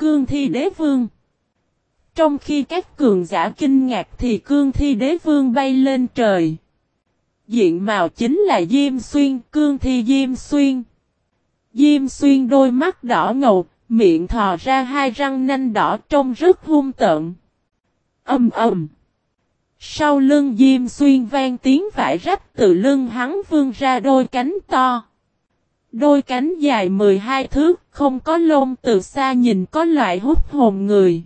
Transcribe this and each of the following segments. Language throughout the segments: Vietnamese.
Cương thi đế vương. Trong khi các cường giả kinh ngạc thì cương thi đế vương bay lên trời. Diện mạo chính là Diêm Xuyên, cương thi Diêm Xuyên. Diêm Xuyên đôi mắt đỏ ngầu, miệng thò ra hai răng nanh đỏ trông rất hung tợn. Âm ầm. Sau lưng Diêm Xuyên vang tiếng vải rách từ lưng hắn vương ra đôi cánh to. Đôi cánh dài 12 thước, không có lông từ xa nhìn có loại hút hồn người.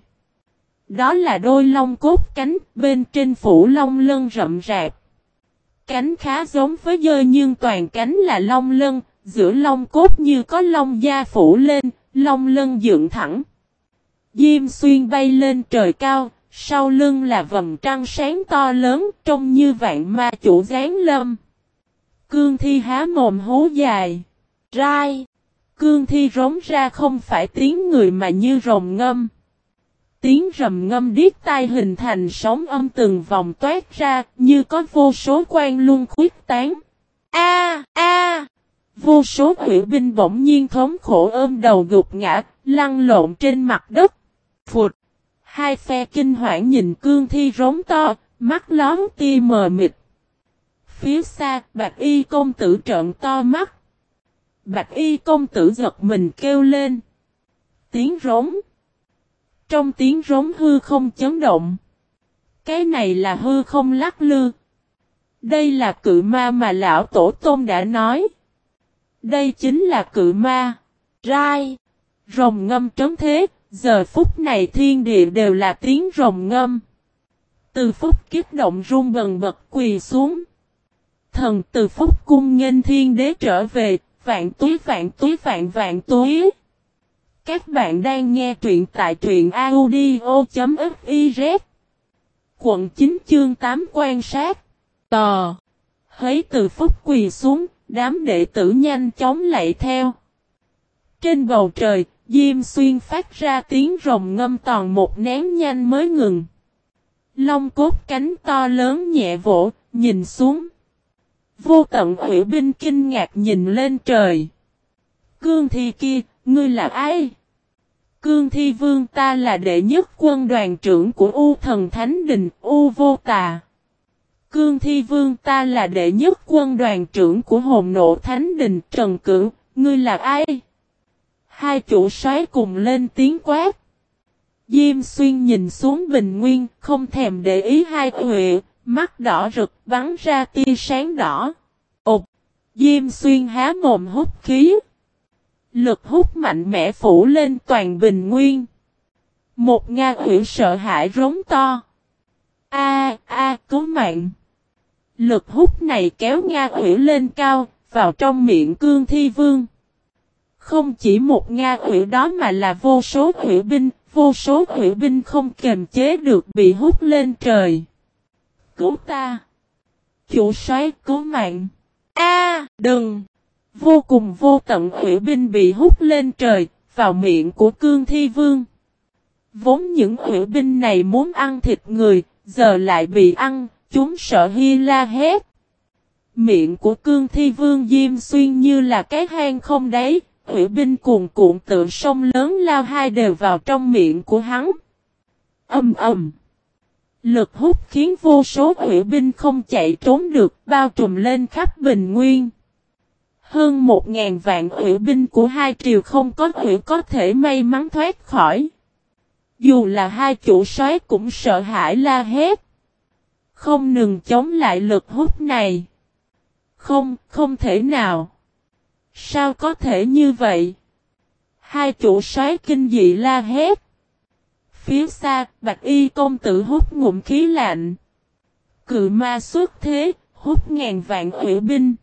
Đó là đôi lông cốt cánh, bên trên phủ lông lân rậm rạp. Cánh khá giống với dơi nhưng toàn cánh là lông lân, giữa lông cốt như có lông da phủ lên, lông lân dựng thẳng. Diêm xuyên bay lên trời cao, sau lưng là vầng trăng sáng to lớn, trông như vạn ma chủ gián lâm. Cương thi há mồm hú dài. Rai. Cương thi rống ra không phải tiếng người mà như rồng ngâm. Tiếng rầm ngâm điếc tai hình thành sóng âm từng vòng toát ra như có vô số quan luân khuyết tán. A a Vô số quỷ binh bỗng nhiên thống khổ ôm đầu gục ngã, lăn lộn trên mặt đất. Phụt! Hai phe kinh hoảng nhìn cương thi rống to, mắt lón tia mờ mịt. Phía xa, bạc y công tử trợn to mắt. Bạch y công tử giật mình kêu lên. Tiếng rống. Trong tiếng rống hư không chấn động. Cái này là hư không lắc lư. Đây là cự ma mà lão tổ tôn đã nói. Đây chính là cự ma. Rai. Rồng ngâm trấn thế. Giờ phút này thiên địa đều là tiếng rồng ngâm. Từ phút kiếp động run bần bật quỳ xuống. Thần từ phút cung nghênh thiên đế trở về, Vạn túi vạn túi vạn vạn túi. Các bạn đang nghe truyện tại truyện audio.fiz. Quận 9 chương 8 quan sát. Tò. Hấy từ phúc quỳ xuống, đám đệ tử nhanh chóng lạy theo. Trên bầu trời, Diêm Xuyên phát ra tiếng rồng ngâm toàn một nén nhanh mới ngừng. Long cốt cánh to lớn nhẹ vỗ, nhìn xuống. Vô tận hủy binh kinh ngạc nhìn lên trời. Cương thi kia, ngươi là ai? Cương thi vương ta là đệ nhất quân đoàn trưởng của U thần Thánh Đình, U vô tà. Cương thi vương ta là đệ nhất quân đoàn trưởng của hồn nộ Thánh Đình, Trần Cửu, ngươi là ai? Hai chủ soái cùng lên tiếng quát. Diêm xuyên nhìn xuống bình nguyên, không thèm để ý hai huệ, mắt đỏ rực bắn ra tia sáng đỏ. Ục, Diêm xuyên há mồm hút khí. Lực hút mạnh mẽ phủ lên toàn bình nguyên. Một Nga ủy sợ hãi rống to. A a cứu mạng. Lực hút này kéo Nga ủy lên cao, vào trong miệng cương thi vương. Không chỉ một Nga ủy đó mà là vô số ủy binh, vô số ủy binh không kềm chế được bị hút lên trời cứu ta. Chủ soái cứu mạng. A, đừng. Vô cùng vô tận hủy binh bị hút lên trời, vào miệng của cương thi vương. Vốn những hủy binh này muốn ăn thịt người, giờ lại bị ăn, chúng sợ hy la hét. Miệng của cương thi vương diêm xuyên như là cái hang không đáy, hủy binh cuồn cuộn tượng sông lớn lao hai đều vào trong miệng của hắn. Âm ầm. Lực hút khiến vô số hủy binh không chạy trốn được bao trùm lên khắp bình nguyên. Hơn một ngàn vạn hủy binh của hai triều không có hủy có thể may mắn thoát khỏi. Dù là hai chủ soái cũng sợ hãi la hét. Không ngừng chống lại lực hút này. Không, không thể nào. Sao có thể như vậy? Hai chủ soái kinh dị la hét. Phía xa, bạch y công tử hút ngụm khí lạnh. Cự ma xuất thế, hút ngàn vạn ủy binh.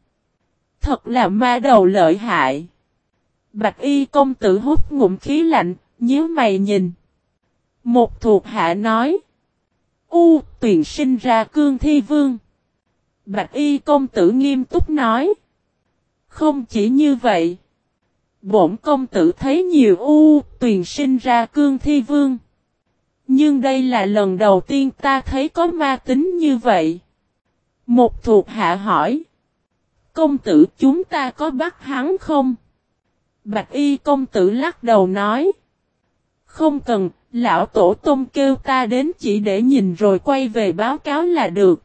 Thật là ma đầu lợi hại. Bạch y công tử hút ngụm khí lạnh, nhíu mày nhìn. Một thuộc hạ nói. U, tuyển sinh ra cương thi vương. Bạch y công tử nghiêm túc nói. Không chỉ như vậy. Bổn công tử thấy nhiều u, tuyển sinh ra cương thi vương. Nhưng đây là lần đầu tiên ta thấy có ma tính như vậy. Một thuộc hạ hỏi. Công tử chúng ta có bắt hắn không? Bạch y công tử lắc đầu nói. Không cần, lão tổ tông kêu ta đến chỉ để nhìn rồi quay về báo cáo là được.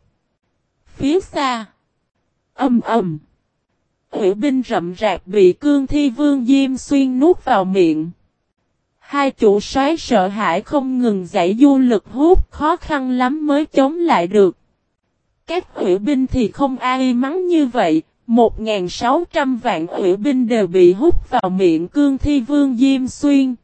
Phía xa. Âm ầm. Hủy binh rậm rạc bị cương thi vương Diêm Xuyên nuốt vào miệng. Hai chủ soái sợ hãi không ngừng giải du lực hút khó khăn lắm mới chống lại được. Các hủy binh thì không ai mắng như vậy, 1.600 vạn hủy binh đều bị hút vào miệng cương thi vương Diêm Xuyên.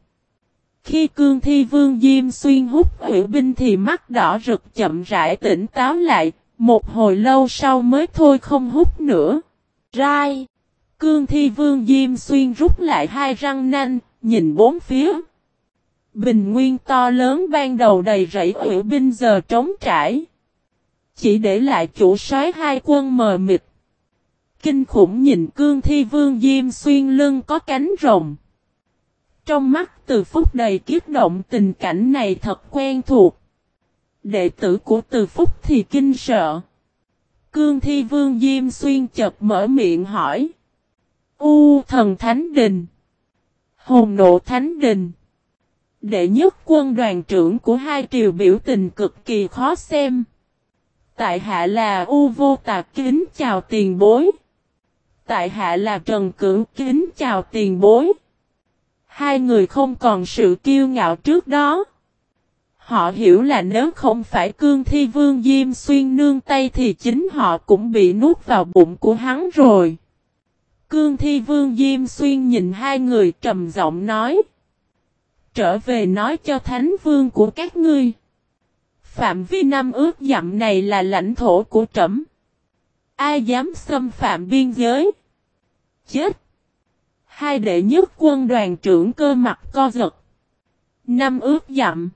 Khi cương thi vương Diêm Xuyên hút hủy binh thì mắt đỏ rực chậm rãi tỉnh táo lại, một hồi lâu sau mới thôi không hút nữa. Rai! Cương thi vương Diêm Xuyên rút lại hai răng nanh, nhìn bốn phía. Bình nguyên to lớn ban đầu đầy rẫy ủy binh giờ trống trải. Chỉ để lại chủ soái hai quân mờ mịt. Kinh khủng nhìn cương thi vương Diêm Xuyên lưng có cánh rồng. Trong mắt từ phúc đầy kiết động tình cảnh này thật quen thuộc. Đệ tử của từ phúc thì kinh sợ. Cương thi vương Diêm Xuyên chợt mở miệng hỏi. U thần Thánh Đình. Hồn nộ Thánh Đình. Đệ nhất quân đoàn trưởng của hai triều biểu tình cực kỳ khó xem. Tại hạ là U vô tạc kính chào tiền bối. Tại hạ là Trần Cưỡng kính chào tiền bối. Hai người không còn sự kiêu ngạo trước đó. Họ hiểu là nếu không phải cương thi vương Diêm xuyên nương tay thì chính họ cũng bị nuốt vào bụng của hắn rồi. Cương thi vương Diêm xuyên nhìn hai người trầm giọng nói. Trở về nói cho thánh vương của các ngươi. Phạm vi năm ước dặm này là lãnh thổ của trẫm. Ai dám xâm phạm biên giới? Chết! Hai đệ nhất quân đoàn trưởng cơ mặt co giật. Năm ước dặm.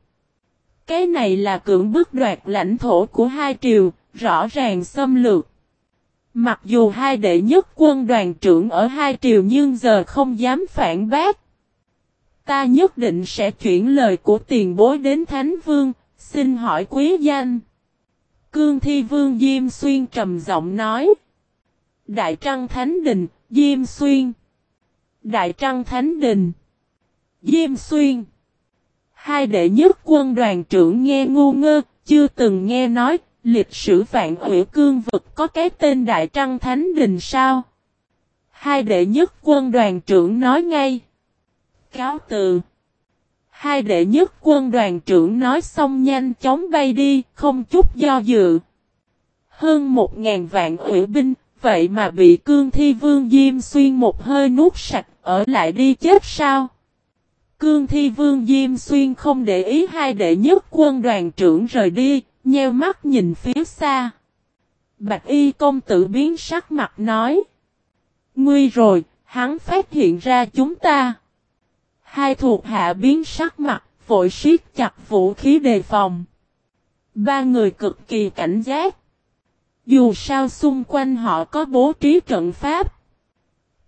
Cái này là cưỡng bức đoạt lãnh thổ của hai triều, rõ ràng xâm lược. Mặc dù hai đệ nhất quân đoàn trưởng ở hai triều nhưng giờ không dám phản bác. Ta nhất định sẽ chuyển lời của tiền bối đến Thánh Vương, xin hỏi quý danh. Cương Thi Vương Diêm Xuyên trầm giọng nói. Đại Trăng Thánh Đình, Diêm Xuyên. Đại Trăng Thánh Đình. Diêm Xuyên. Hai đệ nhất quân đoàn trưởng nghe ngu ngơ, chưa từng nghe nói, lịch sử vạn hủy cương vực có cái tên Đại Trăng Thánh Đình sao? Hai đệ nhất quân đoàn trưởng nói ngay. Cáo từ. Hai đệ nhất quân đoàn trưởng nói xong nhanh chóng bay đi, không chút do dự. Hơn một ngàn vạn ủy binh, vậy mà bị cương thi vương Diêm Xuyên một hơi nuốt sạch, ở lại đi chết sao? Cương thi vương Diêm Xuyên không để ý hai đệ nhất quân đoàn trưởng rời đi, nheo mắt nhìn phía xa. Bạch y công tử biến sắc mặt nói. Nguy rồi, hắn phát hiện ra chúng ta. Hai thuộc hạ biến sắc mặt, vội siết chặt vũ khí đề phòng. Ba người cực kỳ cảnh giác. Dù sao xung quanh họ có bố trí trận pháp.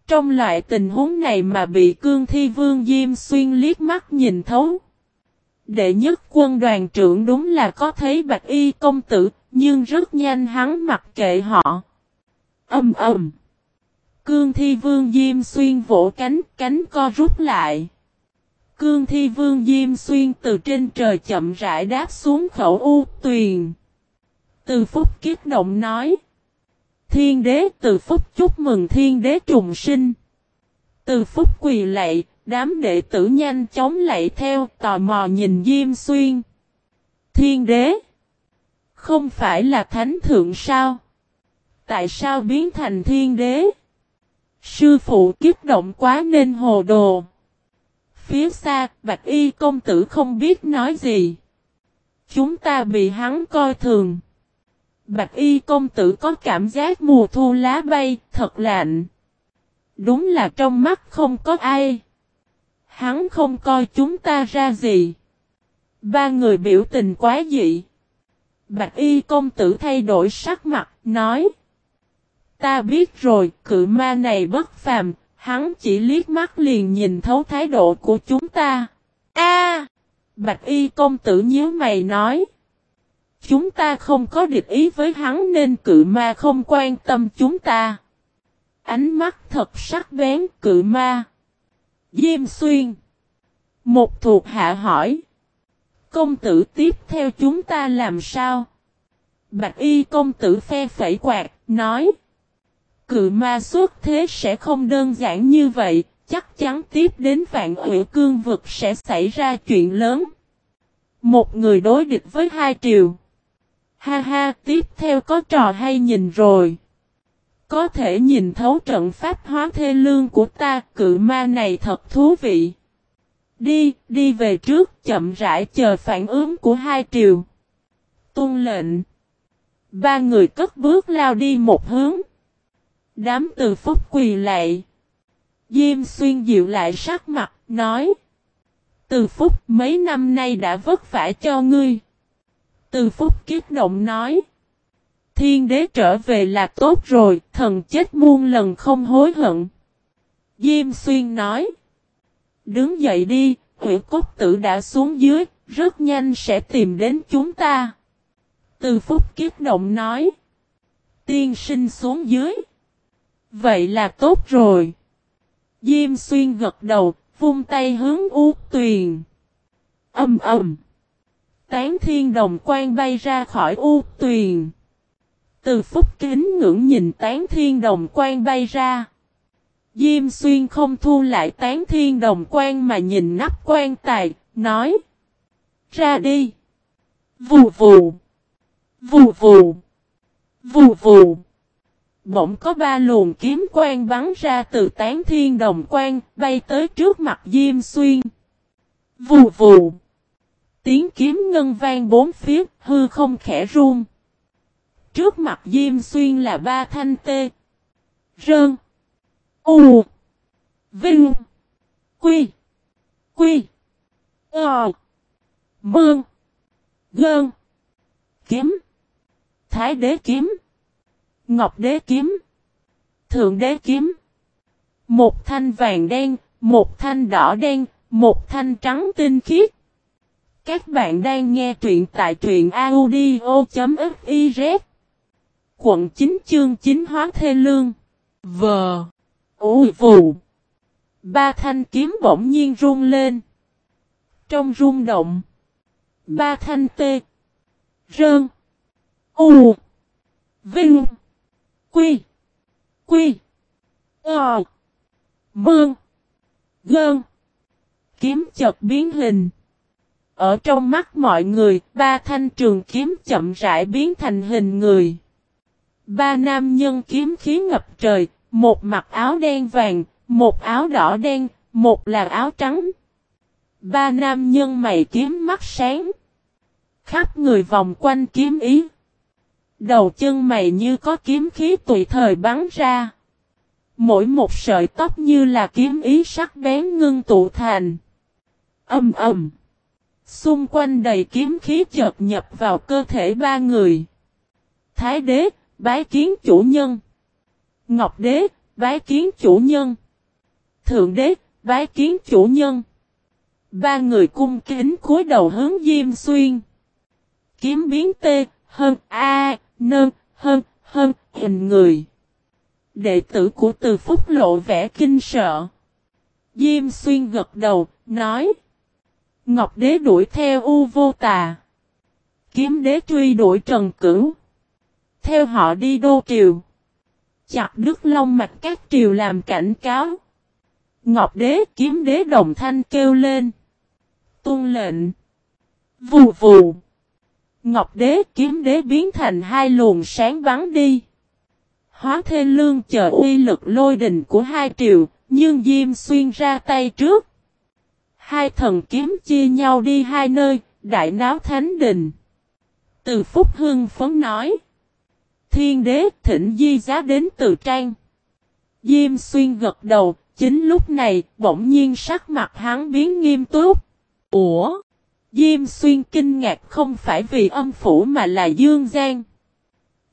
Trong loại tình huống này mà bị cương thi vương Diêm Xuyên liếc mắt nhìn thấu. Đệ nhất quân đoàn trưởng đúng là có thấy bạch y công tử, nhưng rất nhanh hắn mặc kệ họ. Âm ầm. Cương thi vương Diêm Xuyên vỗ cánh, cánh co rút lại. Cương thi vương Diêm Xuyên từ trên trời chậm rãi đáp xuống khẩu u tuyền. Từ phúc kiếp động nói. Thiên đế từ phúc chúc mừng thiên đế trùng sinh. Từ phúc quỳ lạy, đám đệ tử nhanh chóng lạy theo tò mò nhìn Diêm Xuyên. Thiên đế. Không phải là thánh thượng sao? Tại sao biến thành thiên đế? Sư phụ kiếp động quá nên hồ đồ. Phía xa, Bạch Y công tử không biết nói gì. Chúng ta bị hắn coi thường. Bạch y công tử có cảm giác mùa thu lá bay, thật lạnh. Đúng là trong mắt không có ai. Hắn không coi chúng ta ra gì. Ba người biểu tình quá dị. Bạch y công tử thay đổi sắc mặt, nói. Ta biết rồi, cự ma này bất phàm, hắn chỉ liếc mắt liền nhìn thấu thái độ của chúng ta. A, Bạch y công tử nhíu mày nói. Chúng ta không có địch ý với hắn nên cự ma không quan tâm chúng ta. Ánh mắt thật sắc bén cự ma. Diêm xuyên. Một thuộc hạ hỏi. Công tử tiếp theo chúng ta làm sao? Bạch y công tử phe phẩy quạt, nói. Cự ma xuất thế sẽ không đơn giản như vậy, chắc chắn tiếp đến vạn ủy cương vực sẽ xảy ra chuyện lớn. Một người đối địch với hai triều. Ha ha, tiếp theo có trò hay nhìn rồi. Có thể nhìn thấu trận pháp hóa thê lương của ta, cự ma này thật thú vị. Đi, đi về trước, chậm rãi chờ phản ứng của hai triều. Tôn lệnh. Ba người cất bước lao đi một hướng. Đám từ phúc quỳ lại. Diêm xuyên dịu lại sắc mặt, nói. Từ phúc mấy năm nay đã vất vả cho ngươi. Từ phúc kiếp động nói. Thiên đế trở về là tốt rồi, thần chết muôn lần không hối hận. Diêm xuyên nói. Đứng dậy đi, hủy cốt tử đã xuống dưới, rất nhanh sẽ tìm đến chúng ta. Từ phúc kiếp động nói. Tiên sinh xuống dưới. Vậy là tốt rồi. Diêm xuyên gật đầu, vung tay hướng u tuyền. Âm ầm. Tán thiên đồng quan bay ra khỏi u tuyền. Từ phúc kính ngưỡng nhìn tán thiên đồng quan bay ra. Diêm xuyên không thu lại tán thiên đồng quan mà nhìn nắp quan tài, nói. Ra đi. Vù vù. Vù vù. Vù vù. Bỗng có ba luồng kiếm quang bắn ra từ tán thiên đồng quang, bay tới trước mặt Diêm Xuyên. Vù vù. Tiếng kiếm ngân vang bốn phía, hư không khẽ run. Trước mặt Diêm Xuyên là ba thanh tê. Rơn. U. Vinh. Quy. Quy. Ờ. Mương. Gơn. Kiếm. Thái đế kiếm. Ngọc đế kiếm. Thượng đế kiếm. Một thanh vàng đen, một thanh đỏ đen, một thanh trắng tinh khiết. Các bạn đang nghe truyện tại truyện audio.fiz. Quận 9 chương 9 hóa thê lương. Vờ. Ôi vù. Ba thanh kiếm bỗng nhiên rung lên. Trong rung động. Ba thanh tê. Rơn. U. Vinh. Quy. Quy. Ờ. Mương. Gơn. Kiếm chật biến hình. Ở trong mắt mọi người, ba thanh trường kiếm chậm rãi biến thành hình người. Ba nam nhân kiếm khí ngập trời, một mặc áo đen vàng, một áo đỏ đen, một là áo trắng. Ba nam nhân mày kiếm mắt sáng. Khắp người vòng quanh kiếm ý. Đầu chân mày như có kiếm khí tùy thời bắn ra. Mỗi một sợi tóc như là kiếm ý sắc bén ngưng tụ thành. Âm ầm. Xung quanh đầy kiếm khí chợt nhập vào cơ thể ba người. Thái đế, bái kiến chủ nhân. Ngọc đế, bái kiến chủ nhân. Thượng đế, bái kiến chủ nhân. Ba người cung kính cúi đầu hướng Diêm Xuyên. Kiếm biến tê, hơn A, nơm, hơn, hơn, hình người. Đệ tử của từ phúc lộ vẻ kinh sợ. Diêm Xuyên gật đầu, nói. Ngọc đế đuổi theo U vô tà. Kiếm đế truy đuổi Trần Cửu. Theo họ đi đô triều. Chặt đứt long mạch các triều làm cảnh cáo. Ngọc đế kiếm đế đồng thanh kêu lên. Tôn lệnh. Vù vù. Ngọc đế kiếm đế biến thành hai luồng sáng bắn đi. Hóa thê lương chờ uy lực lôi đình của hai triều, nhưng Diêm xuyên ra tay trước. Hai thần kiếm chia nhau đi hai nơi, đại náo thánh đình. Từ Phúc Hưng phấn nói. Thiên đế thỉnh di giá đến từ trang. Diêm xuyên gật đầu, chính lúc này, bỗng nhiên sắc mặt hắn biến nghiêm túc. Ủa? Diêm xuyên kinh ngạc không phải vì âm phủ mà là Dương Giang.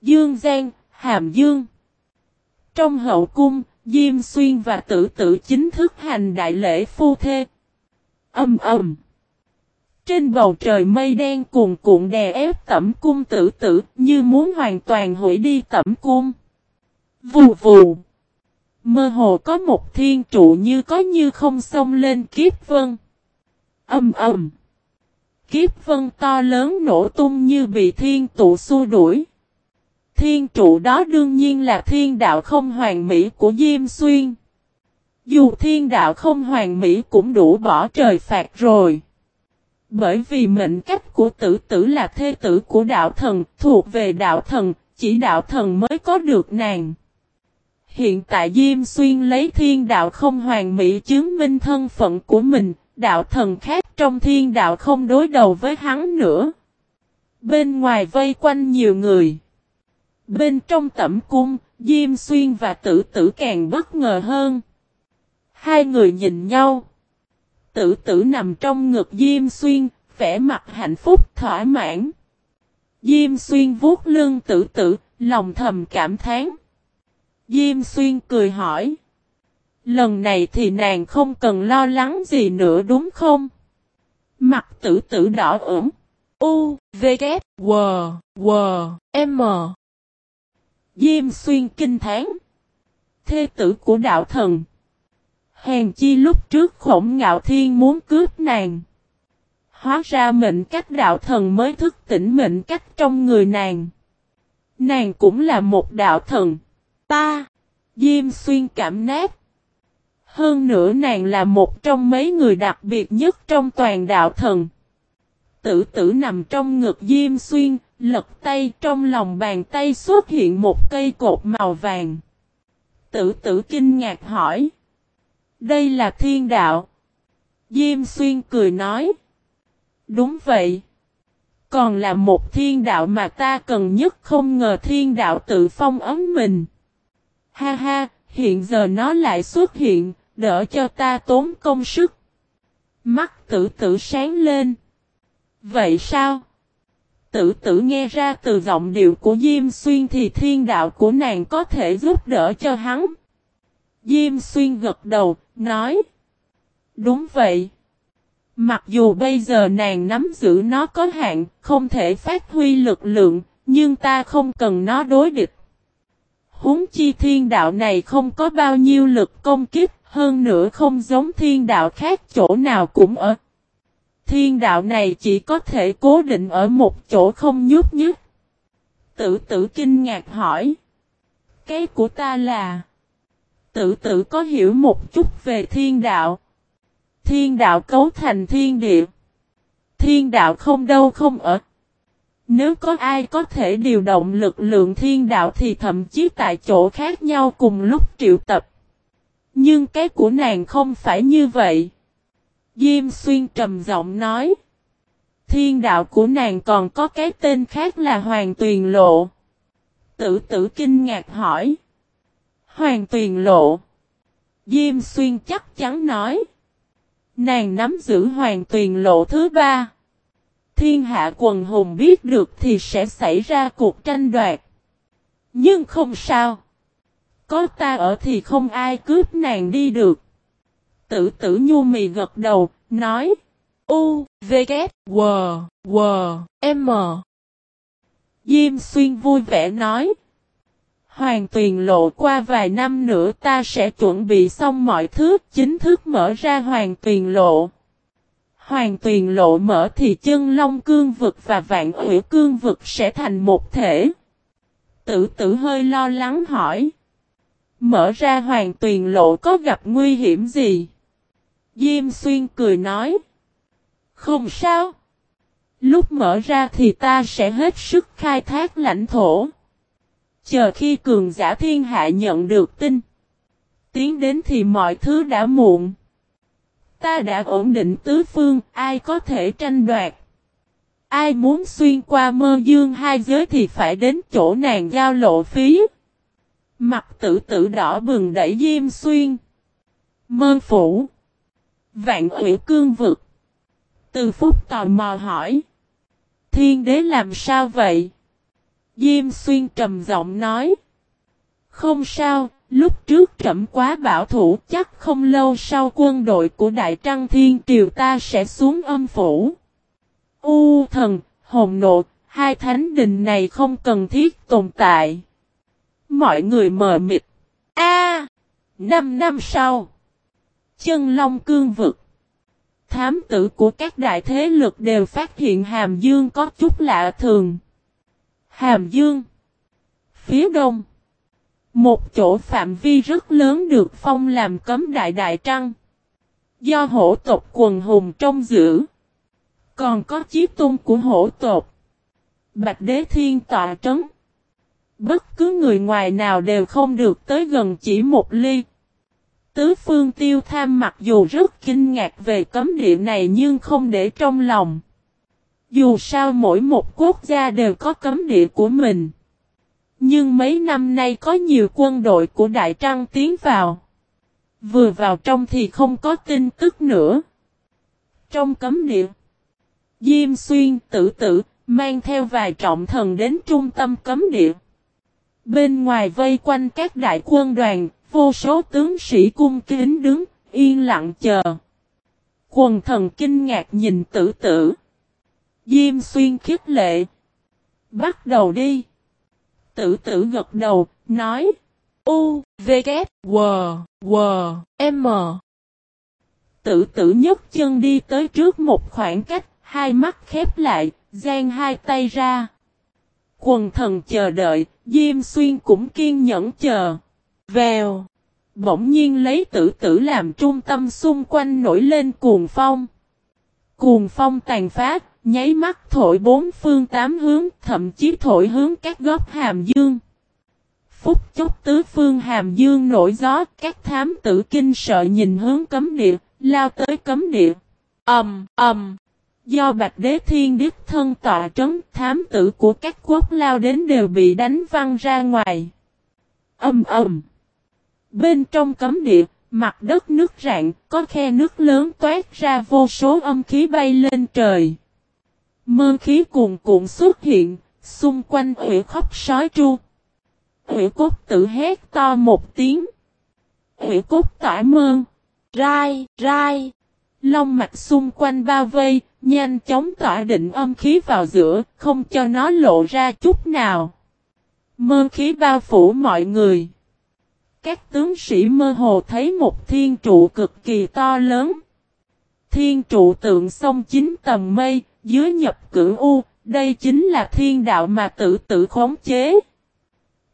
Dương Giang, Hàm Dương. Trong hậu cung, Diêm xuyên và tử tử chính thức hành đại lễ phu thê. Âm ầm. Trên bầu trời mây đen cuồn cuộn đè ép tẩm cung tử tử như muốn hoàn toàn hủy đi tẩm cung. Vù vù. Mơ hồ có một thiên trụ như có như không xông lên kiếp vân. Âm ầm. Kiếp vân to lớn nổ tung như bị thiên tụ xua đuổi. Thiên trụ đó đương nhiên là thiên đạo không hoàn mỹ của Diêm Xuyên. Dù thiên đạo không hoàn mỹ cũng đủ bỏ trời phạt rồi. Bởi vì mệnh cách của tử tử là thê tử của đạo thần, thuộc về đạo thần, chỉ đạo thần mới có được nàng. Hiện tại Diêm Xuyên lấy thiên đạo không hoàn mỹ chứng minh thân phận của mình, đạo thần khác trong thiên đạo không đối đầu với hắn nữa. Bên ngoài vây quanh nhiều người. Bên trong tẩm cung, Diêm Xuyên và tử tử càng bất ngờ hơn. Hai người nhìn nhau. Tử tử nằm trong ngực Diêm Xuyên, vẻ mặt hạnh phúc thỏa mãn. Diêm Xuyên vuốt lưng tử tử, lòng thầm cảm thán. Diêm Xuyên cười hỏi. Lần này thì nàng không cần lo lắng gì nữa đúng không? Mặt tử tử đỏ ửng. U, V, K, W, W, M. Diêm Xuyên kinh thán. Thê tử của đạo thần. Hèn chi lúc trước khổng ngạo thiên muốn cướp nàng. Hóa ra mệnh cách đạo thần mới thức tỉnh mệnh cách trong người nàng. Nàng cũng là một đạo thần. Ta, Diêm Xuyên cảm nát. Hơn nữa nàng là một trong mấy người đặc biệt nhất trong toàn đạo thần. Tử tử nằm trong ngực Diêm Xuyên, lật tay trong lòng bàn tay xuất hiện một cây cột màu vàng. Tử tử kinh ngạc hỏi. Đây là thiên đạo. Diêm Xuyên cười nói. Đúng vậy. Còn là một thiên đạo mà ta cần nhất không ngờ thiên đạo tự phong ấm mình. Ha ha, hiện giờ nó lại xuất hiện, đỡ cho ta tốn công sức. Mắt tử tử sáng lên. Vậy sao? Tử tử nghe ra từ giọng điệu của Diêm Xuyên thì thiên đạo của nàng có thể giúp đỡ cho hắn. Diêm Xuyên gật đầu, nói. Đúng vậy. Mặc dù bây giờ nàng nắm giữ nó có hạn, không thể phát huy lực lượng, nhưng ta không cần nó đối địch. Húng chi thiên đạo này không có bao nhiêu lực công kích, hơn nữa không giống thiên đạo khác chỗ nào cũng ở. Thiên đạo này chỉ có thể cố định ở một chỗ không nhúc nhích. Tử tử kinh ngạc hỏi. Cái của ta là... Tử tử có hiểu một chút về thiên đạo. Thiên đạo cấu thành thiên địa. Thiên đạo không đâu không ở. Nếu có ai có thể điều động lực lượng thiên đạo thì thậm chí tại chỗ khác nhau cùng lúc triệu tập. Nhưng cái của nàng không phải như vậy. Diêm xuyên trầm giọng nói. Thiên đạo của nàng còn có cái tên khác là Hoàng Tuyền Lộ. Tử tử kinh ngạc hỏi. Hoàng Tuyền Lộ. Diêm xuyên chắc chắn nói. Nàng nắm giữ Hoàng Tuyền Lộ thứ ba. Thiên hạ quần hùng biết được thì sẽ xảy ra cuộc tranh đoạt. Nhưng không sao. Có ta ở thì không ai cướp nàng đi được. Tử tử nhu mì gật đầu, nói. U, V, K, W, W, M. Diêm xuyên vui vẻ nói. Hoàng tuyền lộ qua vài năm nữa ta sẽ chuẩn bị xong mọi thứ chính thức mở ra hoàng tuyền lộ. Hoàng tuyền lộ mở thì chân long cương vực và vạn ủy cương vực sẽ thành một thể. Tử tử hơi lo lắng hỏi. Mở ra hoàng tuyền lộ có gặp nguy hiểm gì? Diêm xuyên cười nói. Không sao. Lúc mở ra thì ta sẽ hết sức khai thác lãnh thổ. Chờ khi cường giả thiên hạ nhận được tin. Tiến đến thì mọi thứ đã muộn. Ta đã ổn định tứ phương, ai có thể tranh đoạt. Ai muốn xuyên qua mơ dương hai giới thì phải đến chỗ nàng giao lộ phí. Mặt tử tử đỏ bừng đẩy diêm xuyên. Mơ phủ. Vạn ủy cương vực. Từ phút tò mò hỏi. Thiên đế làm sao vậy? Diêm xuyên trầm giọng nói. Không sao, lúc trước trẫm quá bảo thủ chắc không lâu sau quân đội của Đại Trăng Thiên Triều ta sẽ xuống âm phủ. U thần, hồn nộ, hai thánh đình này không cần thiết tồn tại. Mọi người mờ mịt. A, năm năm sau. Chân Long cương vực. Thám tử của các đại thế lực đều phát hiện Hàm Dương có chút lạ thường. Hàm Dương Phía đông Một chỗ phạm vi rất lớn được phong làm cấm đại đại trăng. Do hổ tộc quần hùng trong giữ. Còn có chiếc tung của hổ tộc. Bạch đế thiên tọa trấn. Bất cứ người ngoài nào đều không được tới gần chỉ một ly. Tứ phương tiêu tham mặc dù rất kinh ngạc về cấm địa này nhưng không để trong lòng. Dù sao mỗi một quốc gia đều có cấm địa của mình. Nhưng mấy năm nay có nhiều quân đội của Đại Trăng tiến vào. Vừa vào trong thì không có tin tức nữa. Trong cấm địa, Diêm Xuyên tử tử mang theo vài trọng thần đến trung tâm cấm địa. Bên ngoài vây quanh các đại quân đoàn, vô số tướng sĩ cung kính đứng, yên lặng chờ. Quần thần kinh ngạc nhìn tử tử. Diêm xuyên khiết lệ. Bắt đầu đi. Tử tử gật đầu, nói. U, V, K, W, W, M. Tử tử nhấc chân đi tới trước một khoảng cách, hai mắt khép lại, giang hai tay ra. Quần thần chờ đợi, Diêm Xuyên cũng kiên nhẫn chờ. Vèo. Bỗng nhiên lấy tử tử làm trung tâm xung quanh nổi lên cuồng phong. Cuồng phong tàn phát, nháy mắt thổi bốn phương tám hướng, thậm chí thổi hướng các góc hàm dương. Phúc chốc tứ phương hàm dương nổi gió, các thám tử kinh sợ nhìn hướng cấm địa, lao tới cấm địa. Ầm, um, ầm. Um. Do Bạch Đế Thiên Đức thân tọa trấn thám tử của các quốc lao đến đều bị đánh văng ra ngoài. Âm ầm. Bên trong cấm địa, mặt đất nước rạn, có khe nước lớn toát ra vô số âm khí bay lên trời. Mơ khí cuồn cuộn xuất hiện, xung quanh hủy khóc sói tru. Hủy cốt tự hét to một tiếng. Hủy cốt tỏa mơn. Rai, rai. Long mạch xung quanh bao vây, nhanh chóng tỏa định âm khí vào giữa, không cho nó lộ ra chút nào. Mơ khí bao phủ mọi người. Các tướng sĩ mơ hồ thấy một thiên trụ cực kỳ to lớn. Thiên trụ tượng sông chính tầng mây, dưới nhập cửu U, đây chính là thiên đạo mà tự tự khống chế.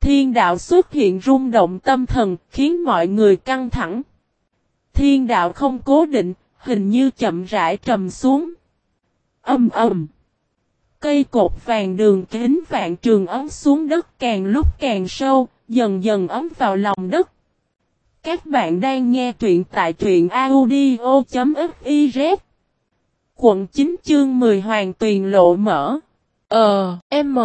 Thiên đạo xuất hiện rung động tâm thần, khiến mọi người căng thẳng. Thiên đạo không cố định, hình như chậm rãi trầm xuống. Âm ầm. Cây cột vàng đường kính vạn trường ấm xuống đất càng lúc càng sâu, dần dần ấm vào lòng đất. Các bạn đang nghe truyện tại truyện audio.fiz Quận 9 chương 10 Hoàng Tuyền Lộ mở. Ờ, M.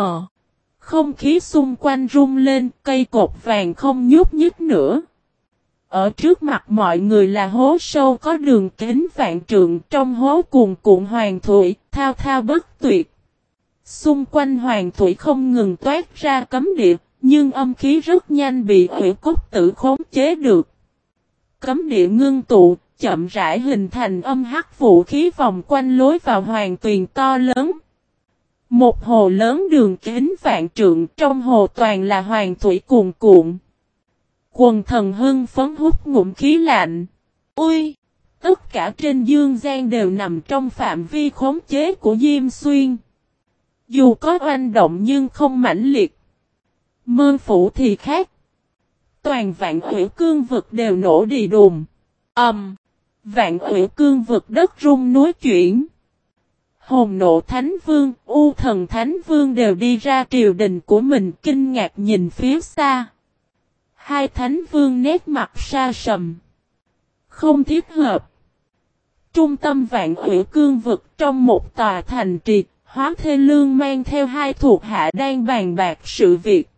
Không khí xung quanh rung lên, cây cột vàng không nhúc nhích nữa. Ở trước mặt mọi người là hố sâu có đường kính vạn trượng trong hố cuồn cuộn hoàng thủy, thao thao bất tuyệt. Xung quanh hoàng thủy không ngừng toát ra cấm địa, nhưng âm khí rất nhanh bị hủy cốt tử khống chế được. Cấm địa ngưng tụ, chậm rãi hình thành âm hắc vũ khí vòng quanh lối vào hoàng tuyền to lớn. Một hồ lớn đường kính vạn trượng trong hồ toàn là hoàng thủy cuồn cuộn. Quần thần hưng phấn hút ngụm khí lạnh. Ui! Tất cả trên dương gian đều nằm trong phạm vi khống chế của Diêm Xuyên. Dù có oanh động nhưng không mãnh liệt. Mơ phủ thì khác. Toàn vạn hủy cương vực đều nổ đi đùm. Âm. Um, vạn hủy cương vực đất rung núi chuyển. Hồn nộ Thánh Vương, U thần Thánh Vương đều đi ra triều đình của mình kinh ngạc nhìn phía xa. Hai thánh vương nét mặt xa sầm. Không thiết hợp. Trung tâm vạn ủy cương vực trong một tòa thành trì, hóa thê lương mang theo hai thuộc hạ đang bàn bạc sự việc.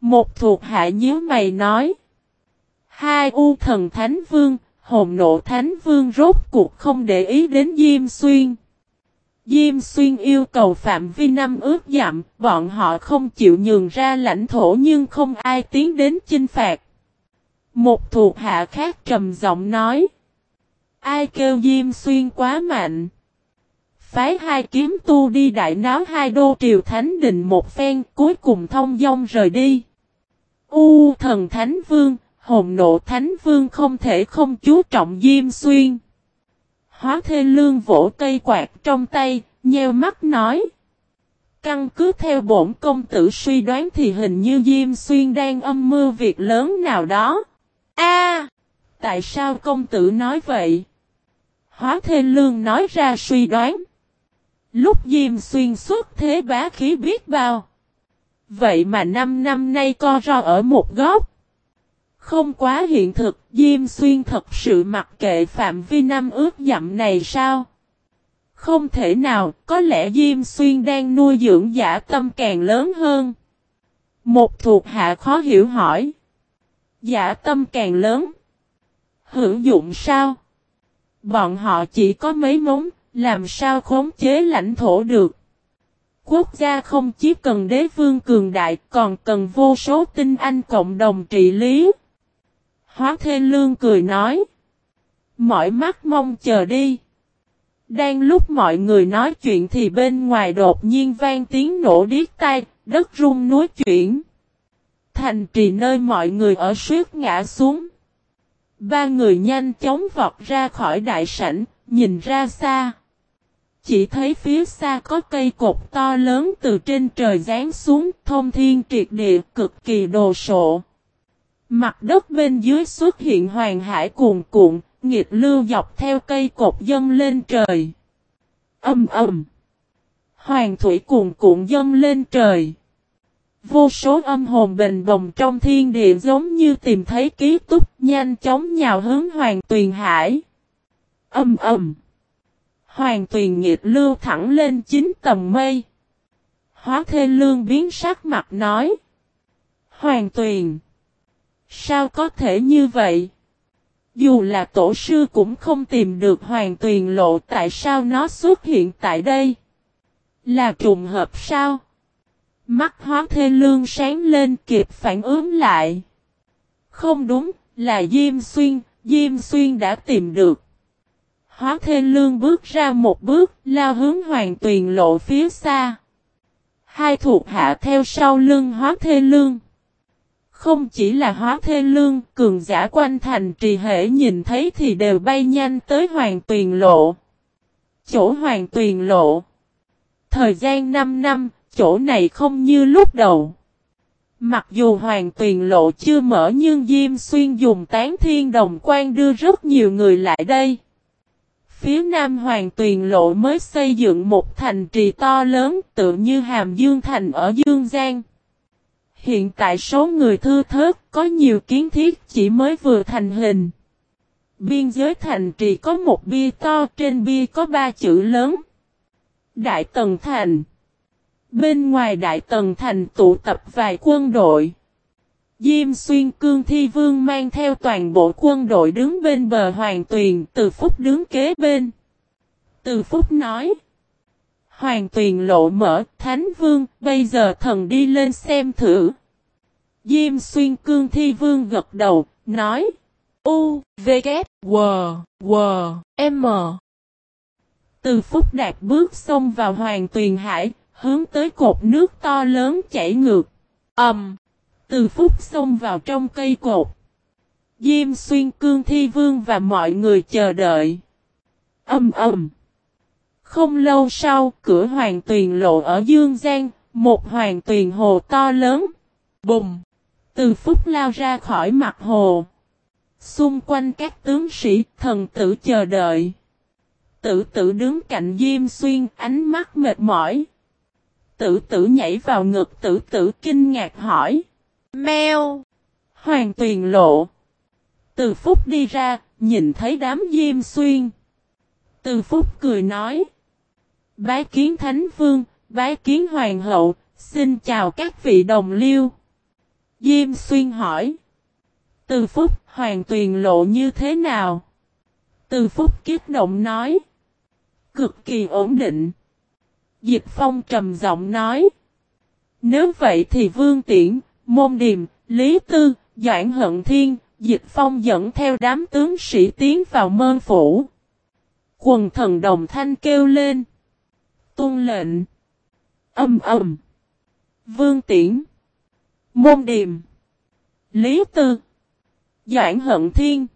Một thuộc hạ nhớ mày nói. Hai u thần thánh vương, hồn nộ thánh vương rốt cuộc không để ý đến Diêm Xuyên. Diêm Xuyên yêu cầu phạm vi năm ước dặm, bọn họ không chịu nhường ra lãnh thổ nhưng không ai tiến đến chinh phạt. Một thuộc hạ khác trầm giọng nói. Ai kêu Diêm Xuyên quá mạnh. Phái hai kiếm tu đi đại náo hai đô triều thánh đình một phen cuối cùng thông dong rời đi. U thần thánh vương, hồn nộ thánh vương không thể không chú trọng Diêm Xuyên. Hóa thê lương vỗ cây quạt trong tay, nheo mắt nói. Căn cứ theo bổn công tử suy đoán thì hình như Diêm Xuyên đang âm mưu việc lớn nào đó. A, Tại sao công tử nói vậy? Hóa thê lương nói ra suy đoán. Lúc Diêm Xuyên xuất thế bá khí biết bao. Vậy mà năm năm nay co ro ở một góc. Không quá hiện thực, Diêm Xuyên thật sự mặc kệ phạm vi năm ước dặm này sao? Không thể nào, có lẽ Diêm Xuyên đang nuôi dưỡng giả tâm càng lớn hơn. Một thuộc hạ khó hiểu hỏi. Giả tâm càng lớn. Hữu dụng sao? Bọn họ chỉ có mấy mống, làm sao khống chế lãnh thổ được? Quốc gia không chỉ cần đế vương cường đại còn cần vô số tinh anh cộng đồng trị lý. Hóa Thê Lương cười nói. Mọi mắt mong chờ đi. Đang lúc mọi người nói chuyện thì bên ngoài đột nhiên vang tiếng nổ điếc tai, đất rung núi chuyển. Thành trì nơi mọi người ở suýt ngã xuống. Ba người nhanh chóng vọt ra khỏi đại sảnh, nhìn ra xa. Chỉ thấy phía xa có cây cột to lớn từ trên trời rán xuống, thông thiên triệt địa cực kỳ đồ sộ. Mặt đất bên dưới xuất hiện hoàng hải cuồn cuộn, nghiệt lưu dọc theo cây cột dâng lên trời. Âm ầm. Hoàng thủy cuồn cuộn dâng lên trời. Vô số âm hồn bình bồng trong thiên địa giống như tìm thấy ký túc nhanh chóng nhào hướng hoàng tuyền hải. Âm ầm. Hoàng tuyền nghiệt lưu thẳng lên chín tầng mây. Hóa thê lương biến sắc mặt nói. Hoàng tuyền. Sao có thể như vậy? Dù là tổ sư cũng không tìm được hoàng tuyền lộ tại sao nó xuất hiện tại đây. Là trùng hợp sao? Mắt hóa thê lương sáng lên kịp phản ứng lại. Không đúng, là Diêm Xuyên, Diêm Xuyên đã tìm được. Hóa thê lương bước ra một bước, lao hướng hoàng tuyền lộ phía xa. Hai thuộc hạ theo sau lưng hóa thê lương. Không chỉ là hóa thê lương, cường giả quanh thành trì hệ nhìn thấy thì đều bay nhanh tới hoàng tuyền lộ. Chỗ hoàng tuyền lộ. Thời gian 5 năm, chỗ này không như lúc đầu. Mặc dù hoàng tuyền lộ chưa mở nhưng Diêm Xuyên dùng tán thiên đồng quan đưa rất nhiều người lại đây. Phía nam hoàng tuyền lộ mới xây dựng một thành trì to lớn tự như Hàm Dương Thành ở Dương Giang. Hiện tại số người thư thớt có nhiều kiến thiết chỉ mới vừa thành hình. Biên giới thành trì có một bia to, trên bia có ba chữ lớn. Đại Tần Thành Bên ngoài Đại Tần Thành tụ tập vài quân đội. Diêm xuyên cương thi vương mang theo toàn bộ quân đội đứng bên bờ hoàng tuyền từ phúc đứng kế bên. Từ phúc nói. Hoàng tuyền lộ mở thánh vương bây giờ thần đi lên xem thử. Diêm xuyên cương thi vương gật đầu nói. U, V, K, W, W, M. Từ phúc đạt bước xông vào hoàng tuyền hải hướng tới cột nước to lớn chảy ngược. Ầm. Um, từ phút xông vào trong cây cột. Diêm xuyên cương thi vương và mọi người chờ đợi. Âm ầm. Không lâu sau, cửa hoàng tuyền lộ ở Dương Giang, một hoàng tuyền hồ to lớn. Bùng. Từ phút lao ra khỏi mặt hồ. Xung quanh các tướng sĩ, thần tử chờ đợi. Tử tử đứng cạnh Diêm Xuyên, ánh mắt mệt mỏi. Tử tử nhảy vào ngực tử tử kinh ngạc hỏi. Mèo! Hoàng tuyền lộ. Từ phút đi ra, nhìn thấy đám diêm xuyên. Từ phút cười nói. Bái kiến thánh vương, bái kiến hoàng hậu, xin chào các vị đồng liêu. Diêm xuyên hỏi. Từ phúc, hoàng tuyền lộ như thế nào? Từ phúc kiết động nói. Cực kỳ ổn định. Dịch Phong trầm giọng nói. Nếu vậy thì Vương Tiễn, Môn Điềm, Lý Tư, Doãn Hận Thiên, Dịch Phong dẫn theo đám tướng sĩ tiến vào mơn phủ. Quần thần đồng thanh kêu lên. Tôn lệnh. Âm ầm. Vương Tiễn. Môn Điềm. Lý Tư. Doãn Hận Thiên.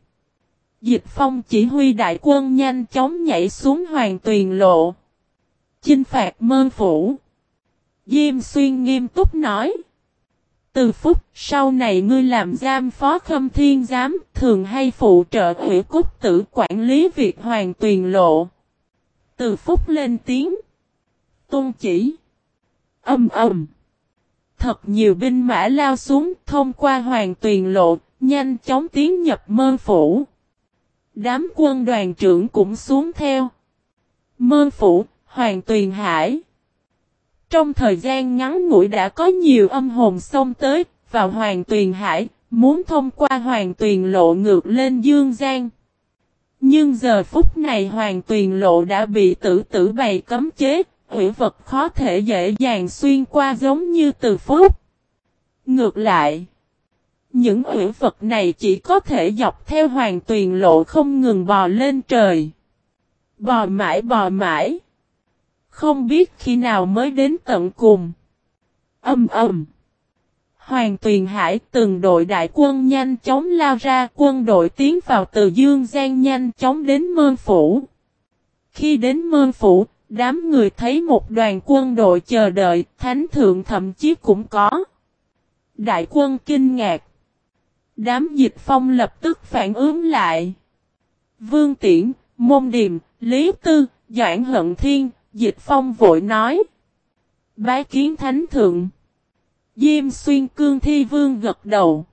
Dịch phong chỉ huy đại quân nhanh chóng nhảy xuống hoàng tuyền lộ. Chinh phạt mơ phủ. Diêm xuyên nghiêm túc nói. Từ phút sau này ngươi làm giam phó khâm thiên giám, thường hay phụ trợ hủy cúc tử quản lý việc hoàng tuyền lộ. Từ phút lên tiếng. Tôn chỉ. Âm ầm. Thật nhiều binh mã lao xuống thông qua hoàng tuyền lộ, nhanh chóng tiến nhập mơ phủ. Đám quân đoàn trưởng cũng xuống theo. Mơ phủ, hoàng tuyền hải. Trong thời gian ngắn ngủi đã có nhiều âm hồn xông tới, vào hoàng tuyền hải, muốn thông qua hoàng tuyền lộ ngược lên Dương gian Nhưng giờ phút này hoàng tuyền lộ đã bị tử tử bày cấm chế, hủy vật khó thể dễ dàng xuyên qua giống như từ phút. Ngược lại, những hủy vật này chỉ có thể dọc theo hoàng tuyền lộ không ngừng bò lên trời. Bò mãi bò mãi. Không biết khi nào mới đến tận cùng. Âm ầm. Hoàng Tuyền Hải từng đội đại quân nhanh chóng lao ra quân đội tiến vào từ Dương Giang nhanh chóng đến Mơn Phủ. Khi đến Mơn Phủ, đám người thấy một đoàn quân đội chờ đợi, thánh thượng thậm chí cũng có. Đại quân kinh ngạc. Đám dịch phong lập tức phản ứng lại. Vương Tiễn, Môn Điềm, Lý Tư, Doãn Hận Thiên, Dịch phong vội nói. Bái kiến thánh thượng. Diêm xuyên cương thi vương gật đầu.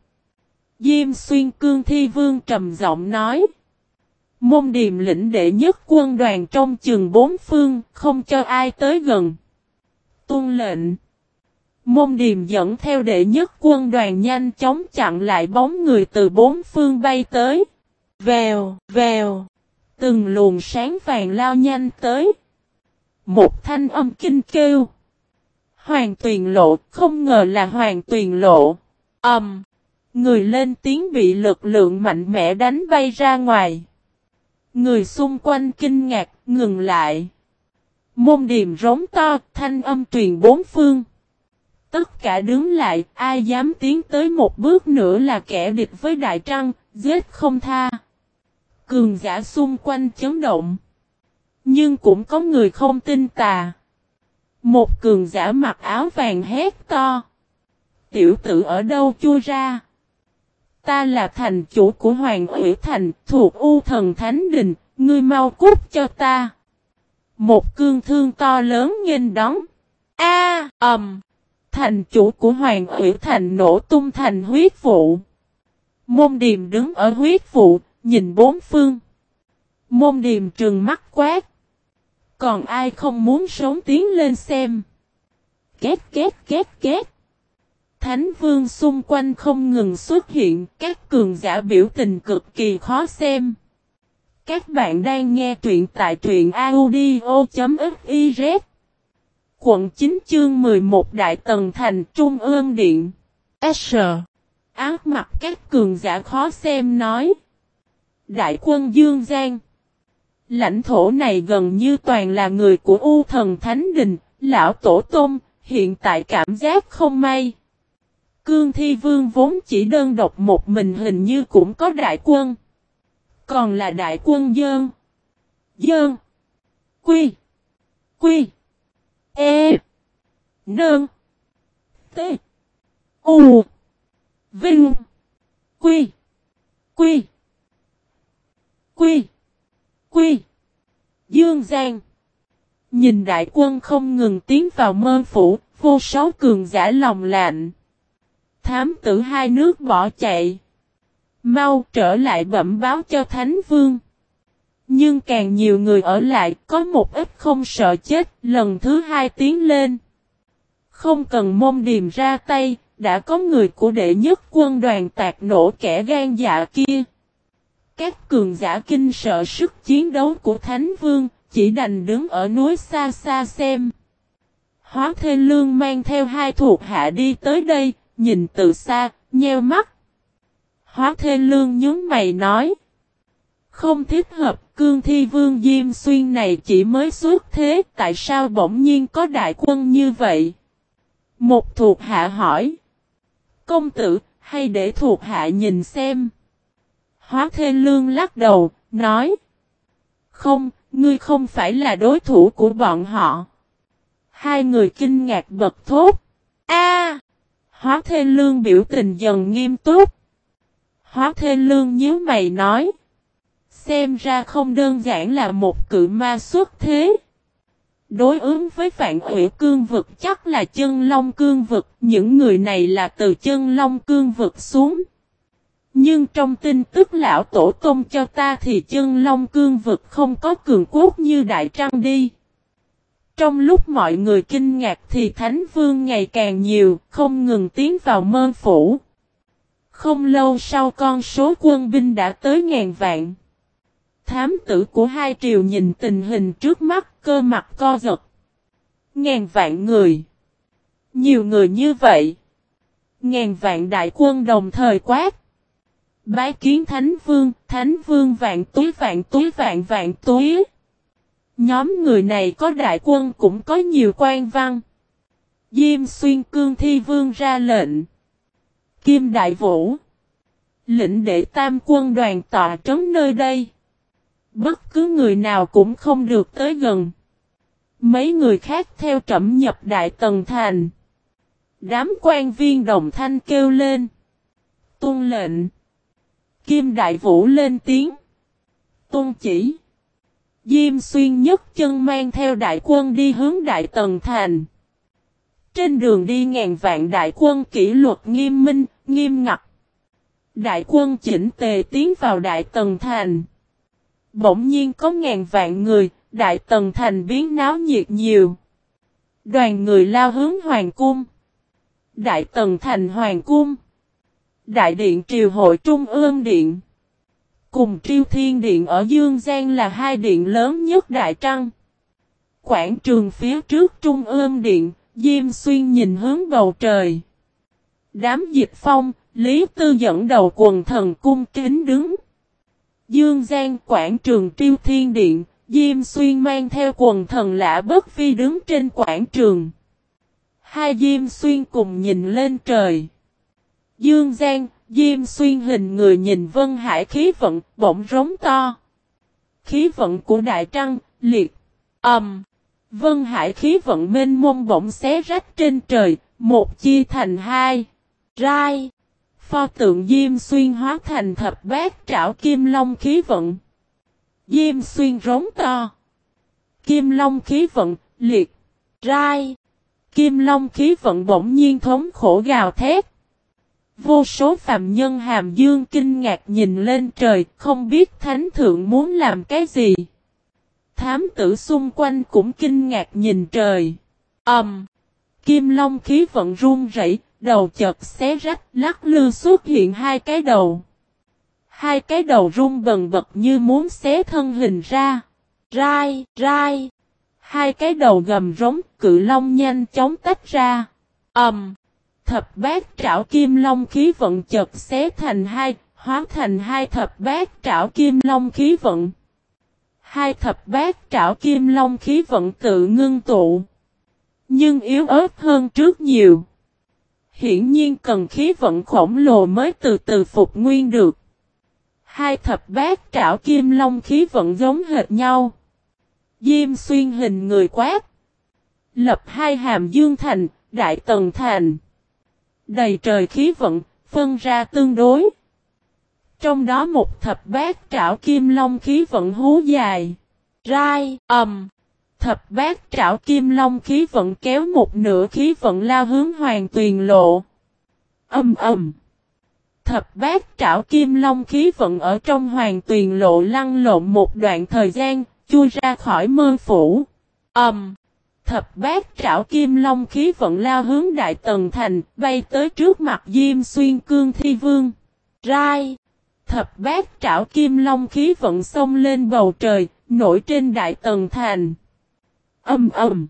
Diêm xuyên cương thi vương trầm giọng nói. Môn điềm lĩnh đệ nhất quân đoàn trong trường bốn phương, không cho ai tới gần. Tuân lệnh. Môn điềm dẫn theo đệ nhất quân đoàn nhanh chóng chặn lại bóng người từ bốn phương bay tới. Vèo, vèo. Từng luồng sáng vàng lao nhanh tới. Một thanh âm kinh kêu. Hoàng tuyền lộ, không ngờ là hoàng tuyền lộ. Âm. Um, người lên tiếng bị lực lượng mạnh mẽ đánh bay ra ngoài. Người xung quanh kinh ngạc, ngừng lại. Môn điềm rống to, thanh âm truyền bốn phương. Tất cả đứng lại, ai dám tiến tới một bước nữa là kẻ địch với đại trăng, giết không tha. Cường giả xung quanh chấn động. Nhưng cũng có người không tin tà. Một cường giả mặc áo vàng hét to. Tiểu tử ở đâu chui ra? Ta là thành chủ của Hoàng Ủy Thành thuộc U Thần Thánh Đình, ngươi mau cút cho ta. Một cương thương to lớn nghênh đón. A, ầm. thành chủ của Hoàng Ủy Thành nổ tung thành huyết vụ. Môn Điềm đứng ở huyết vụ, nhìn bốn phương. Môn Điềm trừng mắt quát. Còn ai không muốn sống tiến lên xem. Két két két két. Thánh vương xung quanh không ngừng xuất hiện, các cường giả biểu tình cực kỳ khó xem. Các bạn đang nghe truyện tại truyện audio.fiz Quận 9 chương 11 Đại Tần Thành Trung ương Điện S. Ác mặt các cường giả khó xem nói Đại quân Dương Giang Lãnh thổ này gần như toàn là người của U thần Thánh Đình, Lão Tổ Tôn, hiện tại cảm giác không may. Cương Thi Vương vốn chỉ đơn độc một mình hình như cũng có đại quân. Còn là đại quân dơn. Dơn. Quy. Quy. E. Nơn. T. U. Vinh. Quy. Quy. Quy. Quy. Dương Giang. Nhìn đại quân không ngừng tiến vào mơ phủ, vô số cường giả lòng lạnh. Thám tử hai nước bỏ chạy. Mau trở lại bẩm báo cho Thánh Vương. Nhưng càng nhiều người ở lại có một ít không sợ chết lần thứ hai tiến lên. Không cần môn điềm ra tay, đã có người của đệ nhất quân đoàn tạc nổ kẻ gan dạ kia. Các cường giả kinh sợ sức chiến đấu của Thánh Vương, chỉ đành đứng ở núi xa xa xem. Hóa Thê Lương mang theo hai thuộc hạ đi tới đây, nhìn từ xa, nheo mắt. Hóa Thê Lương nhướng mày nói. Không thích hợp, cương thi vương Diêm Xuyên này chỉ mới xuất thế, tại sao bỗng nhiên có đại quân như vậy? Một thuộc hạ hỏi. Công tử, hay để thuộc hạ nhìn xem. Hóa Thê Lương lắc đầu, nói. Không, ngươi không phải là đối thủ của bọn họ. Hai người kinh ngạc bật thốt. A! Hóa Thê Lương biểu tình dần nghiêm túc. Hóa Thê Lương nhíu mày nói. Xem ra không đơn giản là một cự ma xuất thế. Đối ứng với phản ủy cương vực chắc là chân long cương vực, những người này là từ chân long cương vực xuống. Nhưng trong tin tức lão tổ tông cho ta thì chân long cương vực không có cường quốc như đại trăng đi. Trong lúc mọi người kinh ngạc thì thánh vương ngày càng nhiều, không ngừng tiến vào mơ phủ. Không lâu sau con số quân binh đã tới ngàn vạn. Thám tử của hai triều nhìn tình hình trước mắt cơ mặt co giật. Ngàn vạn người. Nhiều người như vậy. Ngàn vạn đại quân đồng thời quát. Bái kiến Thánh Vương, Thánh Vương vạn túi vạn túi vạn vạn túi. Nhóm người này có đại quân cũng có nhiều quan văn. Diêm xuyên cương thi vương ra lệnh. Kim Đại Vũ. Lệnh để tam quân đoàn tọa trấn nơi đây. Bất cứ người nào cũng không được tới gần. Mấy người khác theo trẩm nhập Đại Tần Thành. Đám quan viên đồng thanh kêu lên. Tôn lệnh. Kim Đại Vũ lên tiếng. Tôn chỉ. Diêm xuyên nhất chân mang theo đại quân đi hướng Đại Tần Thành. Trên đường đi ngàn vạn đại quân kỷ luật nghiêm minh, nghiêm ngặt. Đại quân chỉnh tề tiến vào Đại Tần Thành. Bỗng nhiên có ngàn vạn người, Đại Tần Thành biến náo nhiệt nhiều. Đoàn người lao hướng Hoàng Cung. Đại Tần Thành Hoàng Cung. Đại Điện Triều Hội Trung ương Điện. Cùng Triêu Thiên Điện ở Dương Giang là hai điện lớn nhất Đại Trăng. Quảng trường phía trước Trung ương Điện, Diêm Xuyên nhìn hướng bầu trời. Đám dịch phong, Lý Tư dẫn đầu quần thần cung kính đứng. Dương Giang quảng trường Triêu Thiên Điện, Diêm Xuyên mang theo quần thần lạ bất phi đứng trên quảng trường. Hai Diêm Xuyên cùng nhìn lên trời. Dương Giang, Diêm Xuyên hình người nhìn Vân Hải khí vận, bỗng rống to. Khí vận của Đại Trăng, liệt, ầm. Um, Vân Hải khí vận mênh mông bỗng xé rách trên trời, một chia thành hai. Rai. Pho tượng Diêm Xuyên hóa thành thập bát trảo kim long khí vận. Diêm Xuyên rống to. Kim long khí vận, liệt, rai. Kim long khí vận bỗng nhiên thống khổ gào thét. Vô số phạm nhân hàm dương kinh ngạc nhìn lên trời, không biết thánh thượng muốn làm cái gì. Thám tử xung quanh cũng kinh ngạc nhìn trời. Ầm. Um, Kim Long khí vận run rẩy, đầu chợt xé rách, lắc lư xuất hiện hai cái đầu. Hai cái đầu run bần bật như muốn xé thân hình ra. Rai, rai. Hai cái đầu gầm rống, cự long nhanh chóng tách ra. Ầm. Um, thập bát trảo kim long khí vận chợt xé thành hai, hóa thành hai thập bát trảo kim long khí vận. Hai thập bát trảo kim long khí vận tự ngưng tụ. Nhưng yếu ớt hơn trước nhiều. Hiển nhiên cần khí vận khổng lồ mới từ từ phục nguyên được. Hai thập bát trảo kim long khí vận giống hệt nhau. Diêm xuyên hình người quát. Lập hai hàm dương thành, đại tần thành. Đầy trời khí vận, phân ra tương đối. Trong đó một thập bát trảo kim long khí vận hú dài. Rai, ầm. Thập bát trảo kim long khí vận kéo một nửa khí vận lao hướng hoàng tuyền lộ. Âm ầm. Thập bát trảo kim long khí vận ở trong hoàng tuyền lộ lăn lộn một đoạn thời gian, chui ra khỏi mơ phủ. Ầm. Thập bát trảo kim long khí vận lao hướng đại tần thành, bay tới trước mặt Diêm Xuyên Cương Thi Vương. Rai. Thập bát trảo kim long khí vận xông lên bầu trời, nổi trên đại tần thành. Âm ầm.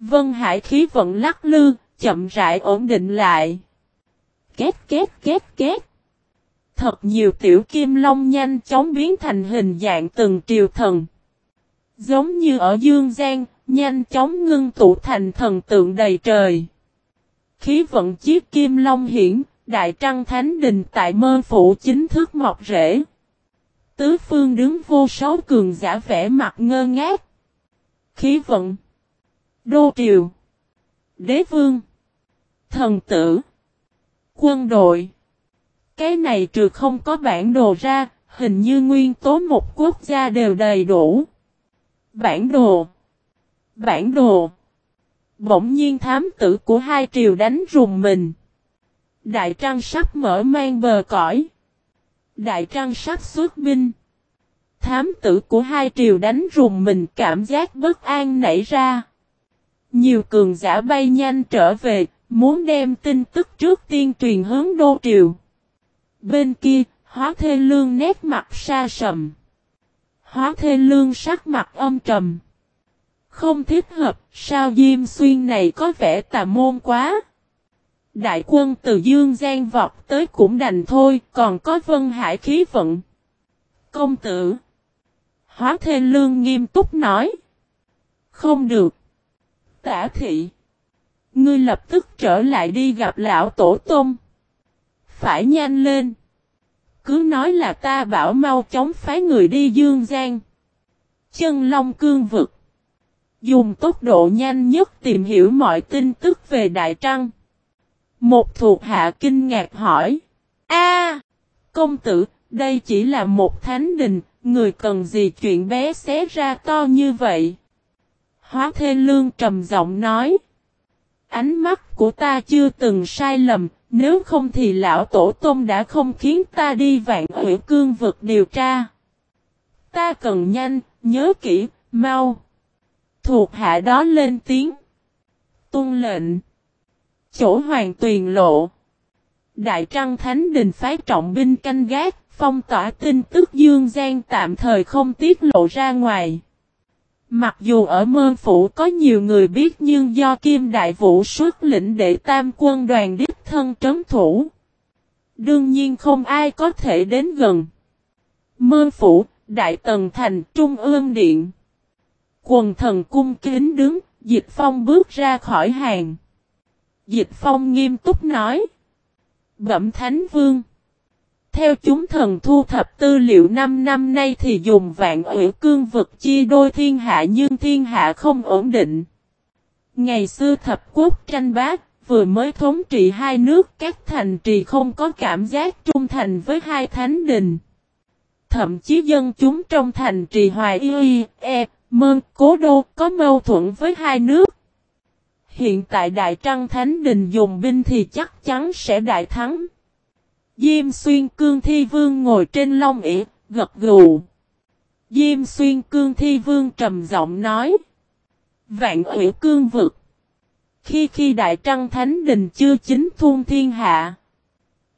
Vân Hải khí vận lắc lư, chậm rãi ổn định lại. Két két két két. Thật nhiều tiểu kim long nhanh chóng biến thành hình dạng từng triều thần. Giống như ở Dương Giang, nhanh chóng ngưng tụ thành thần tượng đầy trời. Khí vận chiếc kim long hiển, Đại Trăng Thánh Đình tại mơ phủ chính thức mọc rễ. Tứ phương đứng vô số cường giả vẻ mặt ngơ ngác. Khí vận. Đô triều. Đế vương. Thần tử. Quân đội. Cái này trừ không có bản đồ ra, hình như nguyên tố một quốc gia đều đầy đủ. Bản đồ. Bản đồ. Bỗng nhiên thám tử của hai triều đánh rùng mình. Đại trăng sắp mở mang bờ cõi. Đại trăng sắp xuất binh. Thám tử của hai triều đánh rùng mình cảm giác bất an nảy ra. Nhiều cường giả bay nhanh trở về, muốn đem tin tức trước tiên truyền hướng đô triều. Bên kia, hóa thê lương nét mặt xa sầm. Hóa thê lương sắc mặt âm trầm. Không thích hợp, sao Diêm Xuyên này có vẻ tà môn quá. Đại quân từ Dương Giang vọt tới cũng đành thôi, còn có Vân Hải khí vận. Công tử. Hóa Thê Lương nghiêm túc nói. Không được. Tả thị. Ngươi lập tức trở lại đi gặp lão tổ tôm. Phải nhanh lên. Cứ nói là ta bảo mau chóng phái người đi Dương Giang. Chân Long Cương vực. Dùng tốc độ nhanh nhất tìm hiểu mọi tin tức về Đại Trăng. Một thuộc hạ kinh ngạc hỏi. A, công tử, đây chỉ là một thánh đình, người cần gì chuyện bé xé ra to như vậy? Hóa Thê Lương trầm giọng nói. Ánh mắt của ta chưa từng sai lầm, nếu không thì lão tổ tôm đã không khiến ta đi vạn hủy cương vực điều tra. Ta cần nhanh, nhớ kỹ, mau. Thuộc hạ đó lên tiếng. Tuân lệnh. Chỗ hoàng tuyền lộ. Đại Trăng Thánh Đình phái trọng binh canh gác, phong tỏa tin tức Dương Giang tạm thời không tiết lộ ra ngoài. Mặc dù ở mơ phủ có nhiều người biết nhưng do Kim Đại Vũ xuất lĩnh để tam quân đoàn đích thân trấn thủ. Đương nhiên không ai có thể đến gần. Mơ phủ, Đại Tần Thành, Trung ương Điện. Quần thần cung kính đứng, Dịch Phong bước ra khỏi hàng. Dịch Phong nghiêm túc nói. Bẩm Thánh Vương. Theo chúng thần thu thập tư liệu 5 năm nay thì dùng vạn ủy cương vực chia đôi thiên hạ nhưng thiên hạ không ổn định. Ngày xưa thập quốc tranh bác, vừa mới thống trị hai nước các thành trì không có cảm giác trung thành với hai thánh đình. Thậm chí dân chúng trong thành trì Hoài Y, E, Mơn, Cố Đô có mâu thuẫn với hai nước. Hiện tại Đại Trăng Thánh Đình dùng binh thì chắc chắn sẽ đại thắng. Diêm xuyên cương thi vương ngồi trên long ỉa, gật gù. Diêm xuyên cương thi vương trầm giọng nói. Vạn ủy cương vực. Khi khi Đại Trăng Thánh Đình chưa chính thun thiên hạ.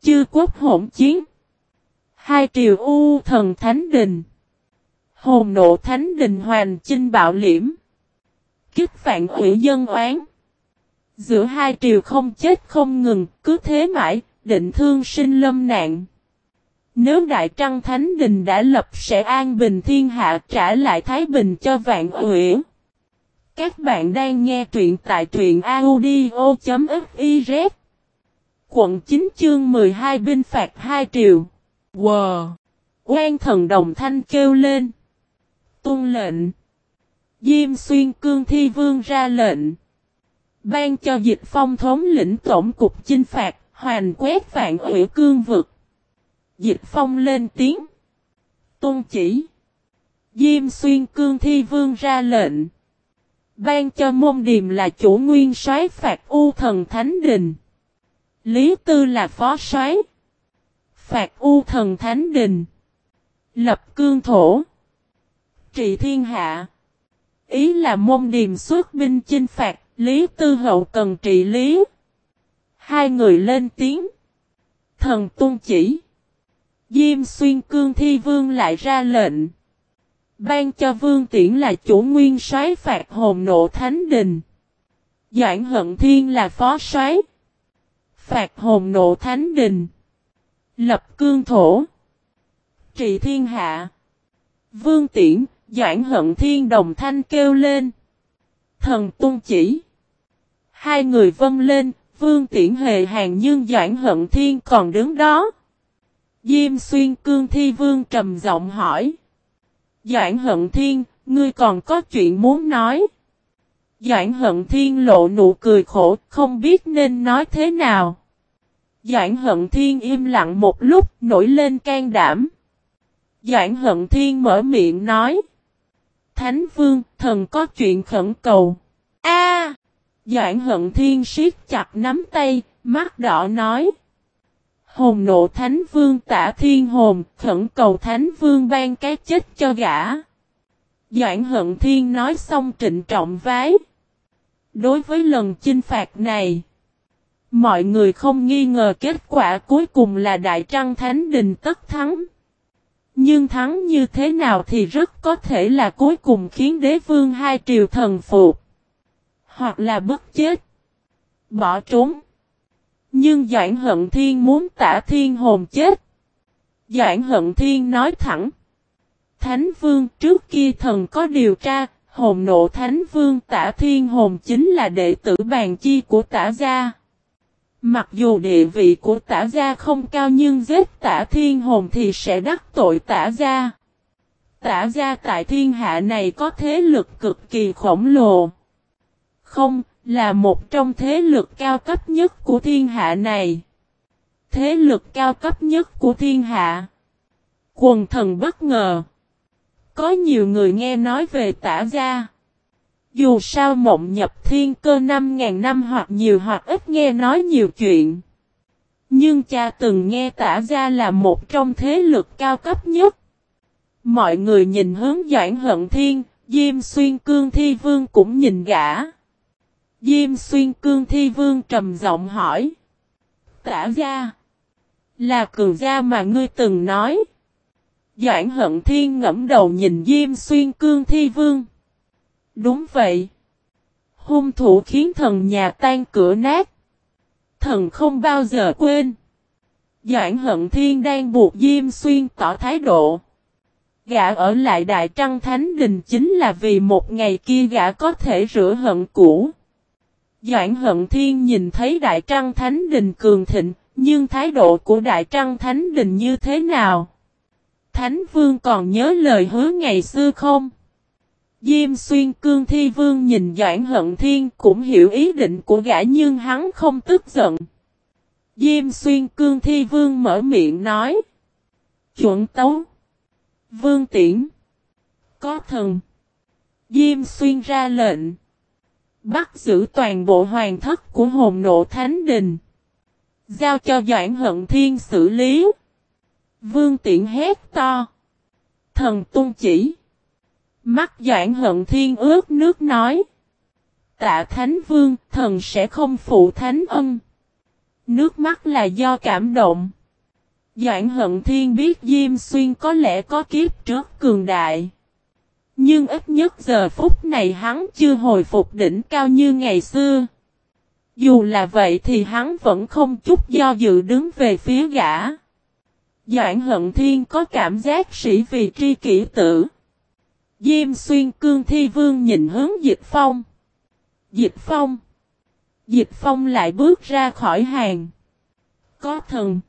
Chưa quốc hỗn chiến. Hai triều U thần Thánh Đình. Hồn nộ Thánh Đình hoàn chinh bạo liễm. Kích phản ủy dân oán. Giữa hai triều không chết không ngừng, cứ thế mãi, định thương sinh lâm nạn. Nếu Đại Trăng Thánh Đình đã lập sẽ an bình thiên hạ trả lại Thái Bình cho vạn uyển. Các bạn đang nghe truyện tại truyện audio.fiz Quận 9 chương 12 binh phạt 2 triệu Wow! quang thần đồng thanh kêu lên tuân lệnh. Diêm xuyên cương thi vương ra lệnh. Ban cho dịch phong thống lĩnh tổng cục chinh phạt, hoàn quét vạn ủy cương vực. Dịch phong lên tiếng. Tôn chỉ. Diêm xuyên cương thi vương ra lệnh. Ban cho môn điềm là chủ nguyên soái phạt u thần thánh đình. Lý tư là phó soái Phạt u thần thánh đình. Lập cương thổ. Trị thiên hạ. Ý là môn điềm xuất binh chinh phạt Lý Tư Hậu cần trị lý. Hai người lên tiếng. Thần tôn chỉ. Diêm xuyên cương thi vương lại ra lệnh. Ban cho vương tiễn là chủ nguyên soái phạt hồn nộ thánh đình. Doãn hận thiên là phó soái Phạt hồn nộ thánh đình. Lập cương thổ. Trị thiên hạ. Vương tiễn, Doãn hận thiên đồng thanh kêu lên. Thần tôn chỉ. Hai người vân lên, Vương Tiễn hề hàng nhưng Doãn Hận Thiên còn đứng đó. Diêm xuyên cương thi vương trầm giọng hỏi. Doãn Hận Thiên, ngươi còn có chuyện muốn nói. Doãn Hận Thiên lộ nụ cười khổ, không biết nên nói thế nào. Doãn Hận Thiên im lặng một lúc, nổi lên can đảm. Doãn Hận Thiên mở miệng nói. Thánh Vương, thần có chuyện khẩn cầu. A! Doãn Hận Thiên siết chặt nắm tay, mắt đỏ nói. Hồn nộ Thánh Vương tả thiên hồn, khẩn cầu Thánh Vương ban cái chết cho gã. Doãn Hận Thiên nói xong trịnh trọng vái. Đối với lần chinh phạt này, mọi người không nghi ngờ kết quả cuối cùng là Đại Trăng Thánh Đình tất thắng. Nhưng thắng như thế nào thì rất có thể là cuối cùng khiến đế vương hai triều thần phục. Hoặc là bất chết. Bỏ trốn. Nhưng Doãn Hận Thiên muốn tả thiên hồn chết. Doãn Hận Thiên nói thẳng. Thánh Vương trước kia thần có điều tra, hồn nộ Thánh Vương tả thiên hồn chính là đệ tử bàn chi của tả gia. Mặc dù địa vị của tả gia không cao nhưng giết tả thiên hồn thì sẽ đắc tội tả gia. Tả gia tại thiên hạ này có thế lực cực kỳ khổng lồ. Không, là một trong thế lực cao cấp nhất của thiên hạ này. Thế lực cao cấp nhất của thiên hạ. Quần thần bất ngờ. Có nhiều người nghe nói về tả gia. Dù sao mộng nhập thiên cơ 5.000 năm hoặc nhiều hoặc ít nghe nói nhiều chuyện. Nhưng cha từng nghe tả ra là một trong thế lực cao cấp nhất. Mọi người nhìn hướng Doãn Hận Thiên, Diêm Xuyên Cương Thi Vương cũng nhìn gã. Diêm Xuyên Cương Thi Vương trầm giọng hỏi. Tả ra. Là cường gia mà ngươi từng nói. Doãn Hận Thiên ngẫm đầu nhìn Diêm Xuyên Cương Thi Vương. Đúng vậy. Hung thủ khiến thần nhà tan cửa nát. Thần không bao giờ quên. Doãn hận thiên đang buộc Diêm Xuyên tỏ thái độ. Gã ở lại Đại Trăng Thánh Đình chính là vì một ngày kia gã có thể rửa hận cũ. Doãn hận thiên nhìn thấy Đại Trăng Thánh Đình cường thịnh, nhưng thái độ của Đại Trăng Thánh Đình như thế nào? Thánh Vương còn nhớ lời hứa ngày xưa không? Diêm xuyên cương thi vương nhìn Doãn Hận Thiên cũng hiểu ý định của gã nhưng hắn không tức giận. Diêm xuyên cương thi vương mở miệng nói. Chuẩn tấu. Vương tiễn. Có thần. Diêm xuyên ra lệnh. Bắt giữ toàn bộ hoàng thất của hồn nộ thánh đình. Giao cho Doãn Hận Thiên xử lý. Vương tiễn hét to. Thần tung chỉ. Mắt Doãn Hận Thiên ướt nước nói. Tạ Thánh Vương, thần sẽ không phụ Thánh ân. Nước mắt là do cảm động. Doãn Hận Thiên biết Diêm Xuyên có lẽ có kiếp trước cường đại. Nhưng ít nhất giờ phút này hắn chưa hồi phục đỉnh cao như ngày xưa. Dù là vậy thì hắn vẫn không chút do dự đứng về phía gã. Doãn Hận Thiên có cảm giác sĩ vì tri kỷ tử. Diêm xuyên cương thi vương nhìn hướng dịch phong. Dịch phong. Dịch phong lại bước ra khỏi hàng. Có thần.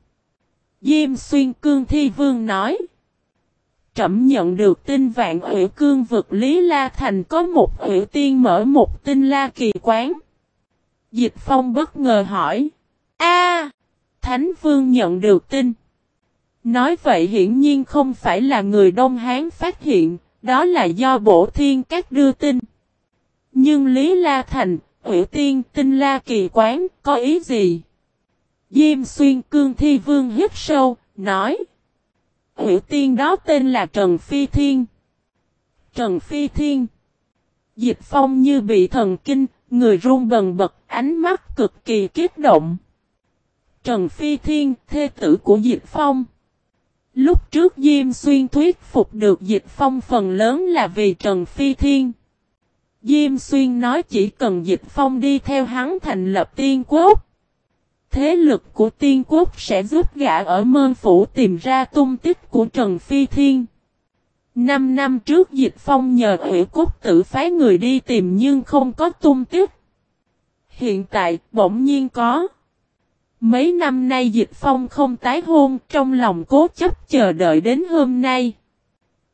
Diêm xuyên cương thi vương nói. Trẩm nhận được tin vạn ủy cương vực Lý La Thành có một ủy tiên mở một tinh la kỳ quán. Dịch phong bất ngờ hỏi. A, Thánh vương nhận được tin. Nói vậy hiển nhiên không phải là người Đông Hán phát hiện, đó là do bổ thiên các đưa tin. Nhưng Lý La Thành, Ủy tiên tinh La kỳ quán, có ý gì? Diêm xuyên cương thi vương hít sâu, nói. Ủy tiên đó tên là Trần Phi Thiên. Trần Phi Thiên. Dịch phong như bị thần kinh, người run bần bật, ánh mắt cực kỳ kiếp động. Trần Phi Thiên, thê tử của Dịch Phong. Lúc trước Diêm Xuyên thuyết phục được Dịch Phong phần lớn là vì Trần Phi Thiên. Diêm Xuyên nói chỉ cần Dịch Phong đi theo hắn thành lập tiên quốc. Thế lực của tiên quốc sẽ giúp gã ở mơn phủ tìm ra tung tích của Trần Phi Thiên. Năm năm trước Dịch Phong nhờ ủy quốc tử phái người đi tìm nhưng không có tung tích. hiện tại bỗng nhiên có. Mấy năm nay dịch phong không tái hôn trong lòng cố chấp chờ đợi đến hôm nay.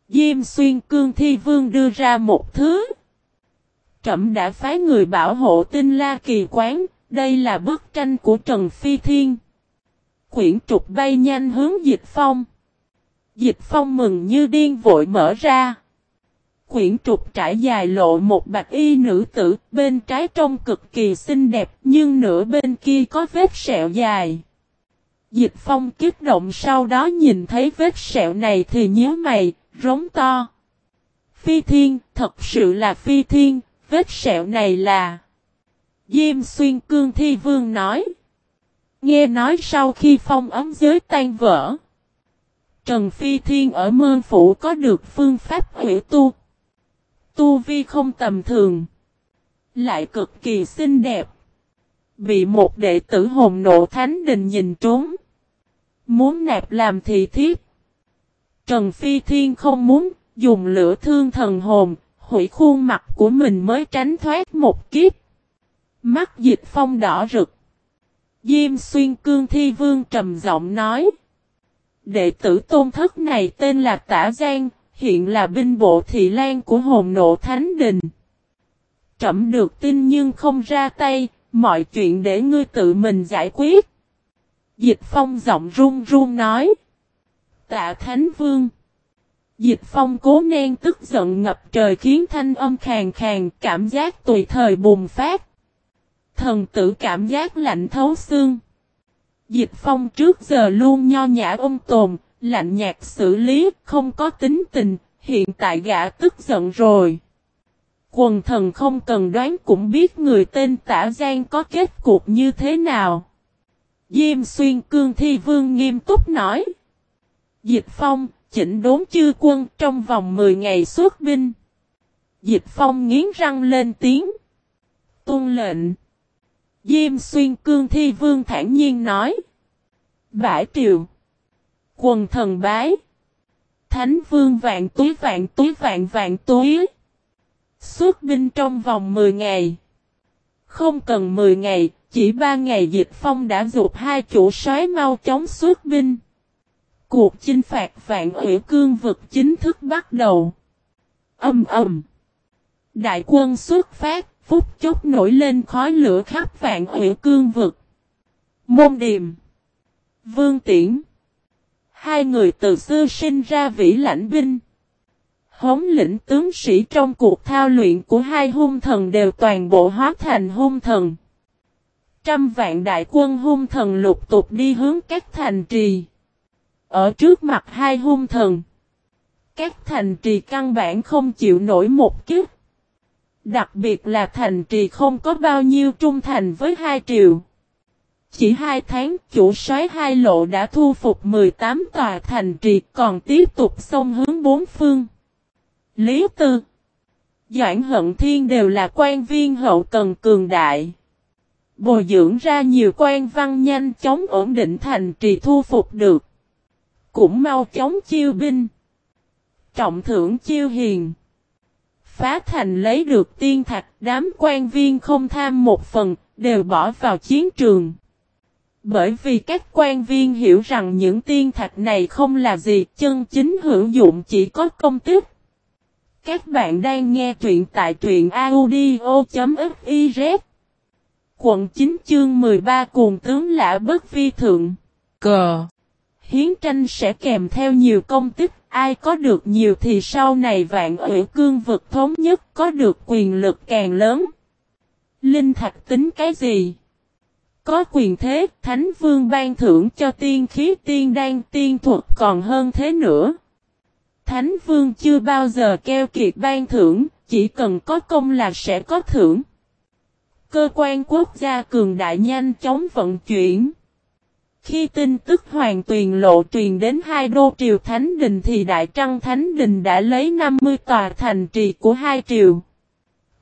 Diêm xuyên cương thi vương đưa ra một thứ. Trẩm đã phái người bảo hộ tinh la kỳ quán, đây là bức tranh của Trần Phi Thiên. Quyển trục bay nhanh hướng dịch phong. Dịch phong mừng như điên vội mở ra. Quyển trục trải dài lộ một bạch y nữ tử, bên trái trông cực kỳ xinh đẹp, nhưng nửa bên kia có vết sẹo dài. Dịch phong kích động sau đó nhìn thấy vết sẹo này thì nhớ mày, rống to. Phi thiên, thật sự là phi thiên, vết sẹo này là... Diêm xuyên cương thi vương nói. Nghe nói sau khi phong ấm giới tan vỡ. Trần Phi Thiên ở mơ phủ có được phương pháp hủy tu. Tu vi không tầm thường. Lại cực kỳ xinh đẹp. Bị một đệ tử hồn nộ thánh đình nhìn trốn. Muốn nạp làm thị thiếp. Trần Phi Thiên không muốn dùng lửa thương thần hồn, hủy khuôn mặt của mình mới tránh thoát một kiếp. Mắt dịch phong đỏ rực. Diêm xuyên cương thi vương trầm giọng nói. Đệ tử tôn thất này tên là Tả Giang, hiện là binh bộ thị lan của hồn nộ thánh đình. Trẩm được tin nhưng không ra tay, mọi chuyện để ngươi tự mình giải quyết. Dịch phong giọng run run nói. Tạ Thánh Vương. Dịch phong cố nén tức giận ngập trời khiến thanh âm khàn khàn cảm giác tùy thời bùng phát. Thần tử cảm giác lạnh thấu xương. Dịch phong trước giờ luôn nho nhã ôm tồn, lạnh nhạt xử lý, không có tính tình, hiện tại gã tức giận rồi. Quần thần không cần đoán cũng biết người tên tả Giang có kết cục như thế nào. Diêm xuyên cương thi vương nghiêm túc nói. Dịch phong, chỉnh đốn chư quân trong vòng 10 ngày xuất binh. Dịch phong nghiến răng lên tiếng. Tôn lệnh. Diêm xuyên cương thi vương thản nhiên nói. Bãi triều. Quần thần bái. Thánh vương vạn túi vạn túi vạn vạn túi. Xuất binh trong vòng 10 ngày. Không cần 10 ngày, chỉ 3 ngày dịch phong đã dục hai chủ soái mau chóng xuất binh. Cuộc chinh phạt vạn ủy cương vực chính thức bắt đầu. Âm ầm. Đại quân xuất phát, phút chốc nổi lên khói lửa khắp vạn ủy cương vực. Môn điềm. Vương Tiễn. Hai người từ xưa sinh ra vĩ lãnh binh. Hống lĩnh tướng sĩ trong cuộc thao luyện của hai hung thần đều toàn bộ hóa thành hung thần. Trăm vạn đại quân hung thần lục tục đi hướng các thành trì. Ở trước mặt hai hung thần. Các thành trì căn bản không chịu nổi một kiếp. Đặc biệt là thành trì không có bao nhiêu trung thành với hai triều. Chỉ hai tháng chủ soái hai lộ đã thu phục 18 tòa thành trì còn tiếp tục xông hướng bốn phương. Lý Tư Doãn Hận Thiên đều là quan viên hậu cần cường đại. Bồi dưỡng ra nhiều quan văn nhanh chóng ổn định thành trì thu phục được. Cũng mau chóng chiêu binh. Trọng thưởng chiêu hiền. Phá thành lấy được tiên thạch đám quan viên không tham một phần, đều bỏ vào chiến trường. Bởi vì các quan viên hiểu rằng những tiên thạch này không là gì, chân chính hữu dụng chỉ có công tích. Các bạn đang nghe truyện tại truyện audio.fiz Quận 9 chương 13 cùng tướng lã bất vi thượng. Cờ Hiến tranh sẽ kèm theo nhiều công tích, ai có được nhiều thì sau này vạn ủy cương vực thống nhất có được quyền lực càng lớn. Linh thạch tính cái gì? Có quyền thế, Thánh Vương ban thưởng cho tiên khí tiên đan tiên thuật còn hơn thế nữa. Thánh Vương chưa bao giờ keo kiệt ban thưởng, chỉ cần có công là sẽ có thưởng. Cơ quan quốc gia cường đại nhanh chóng vận chuyển. Khi tin tức hoàng tuyền lộ truyền đến hai đô triều Thánh Đình thì Đại Trăng Thánh Đình đã lấy 50 tòa thành trì của hai triều.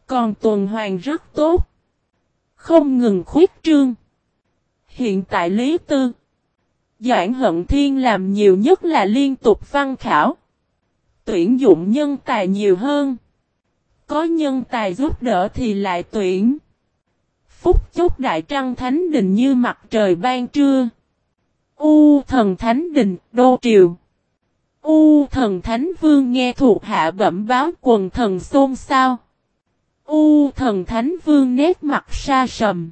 Còn tuần hoàng rất tốt. Không ngừng khuyết trương. Hiện tại Lý Tư, Doãn Hận Thiên làm nhiều nhất là liên tục văn khảo. Tuyển dụng nhân tài nhiều hơn. Có nhân tài giúp đỡ thì lại tuyển. phúc chốc đại trăng thánh đình như mặt trời ban trưa. U thần thánh đình, đô triều. U thần thánh vương nghe thuộc hạ bẩm báo quần thần xôn xao. U thần thánh vương nét mặt xa sầm.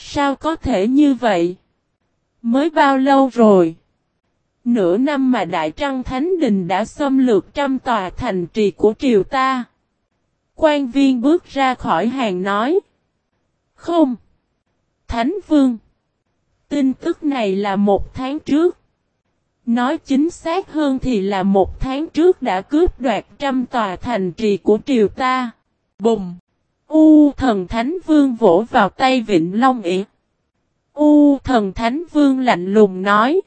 Sao có thể như vậy? Mới bao lâu rồi? Nửa năm mà Đại Trăng Thánh Đình đã xâm lược trăm tòa thành trì của triều ta. Quan viên bước ra khỏi hàng nói. Không. Thánh Vương. Tin tức này là một tháng trước. Nói chính xác hơn thì là một tháng trước đã cướp đoạt trăm tòa thành trì của triều ta. Bùng! U thần Thánh Vương vỗ vào tay Vịnh Long ỉ. U thần Thánh Vương lạnh lùng nói.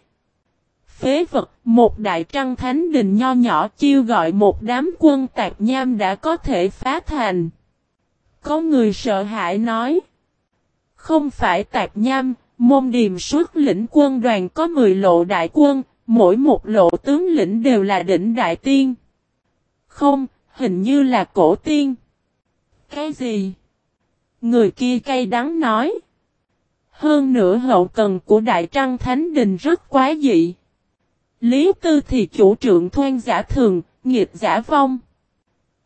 Phế vật, một đại trăng thánh đình nho nhỏ chiêu gọi một đám quân tạc nham đã có thể phá thành. Có người sợ hãi nói. Không phải tạc nham, môn điềm suốt lĩnh quân đoàn có 10 lộ đại quân, mỗi một lộ tướng lĩnh đều là đỉnh đại tiên. Không, hình như là cổ tiên. Cái gì? Người kia cay đắng nói. Hơn nữa hậu cần của Đại Trăng Thánh Đình rất quá dị. Lý Tư thì chủ trượng thoan giả thường, nghiệp giả vong.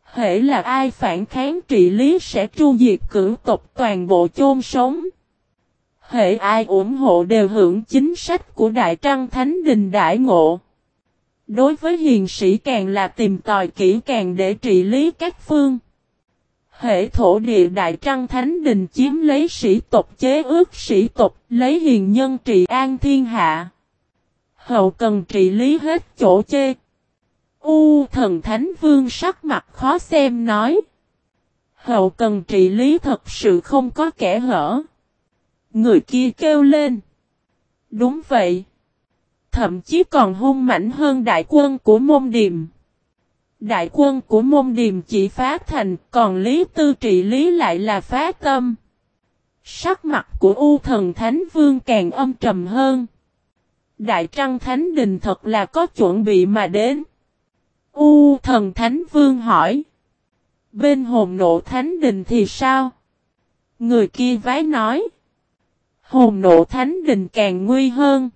Hệ là ai phản kháng trị lý sẽ tru diệt cử tộc toàn bộ chôn sống. Hệ ai ủng hộ đều hưởng chính sách của Đại Trăng Thánh Đình Đại Ngộ. Đối với hiền sĩ càng là tìm tòi kỹ càng để trị lý các phương. Hệ thổ địa Đại Trăng Thánh Đình chiếm lấy sĩ tộc chế ước sĩ tộc, lấy hiền nhân trị an thiên hạ. Hậu cần trị lý hết chỗ chê. U thần Thánh Vương sắc mặt khó xem nói. Hậu cần trị lý thật sự không có kẻ hở. Người kia kêu lên. Đúng vậy. Thậm chí còn hung mảnh hơn đại quân của môn điềm. Đại quân của môn điềm chỉ phá thành, còn lý tư trị lý lại là phá tâm. Sắc mặt của U thần Thánh Vương càng âm trầm hơn. Đại Trăng Thánh Đình thật là có chuẩn bị mà đến. U thần Thánh Vương hỏi. Bên hồn nộ Thánh Đình thì sao? Người kia vái nói. Hồn nộ Thánh Đình càng nguy hơn.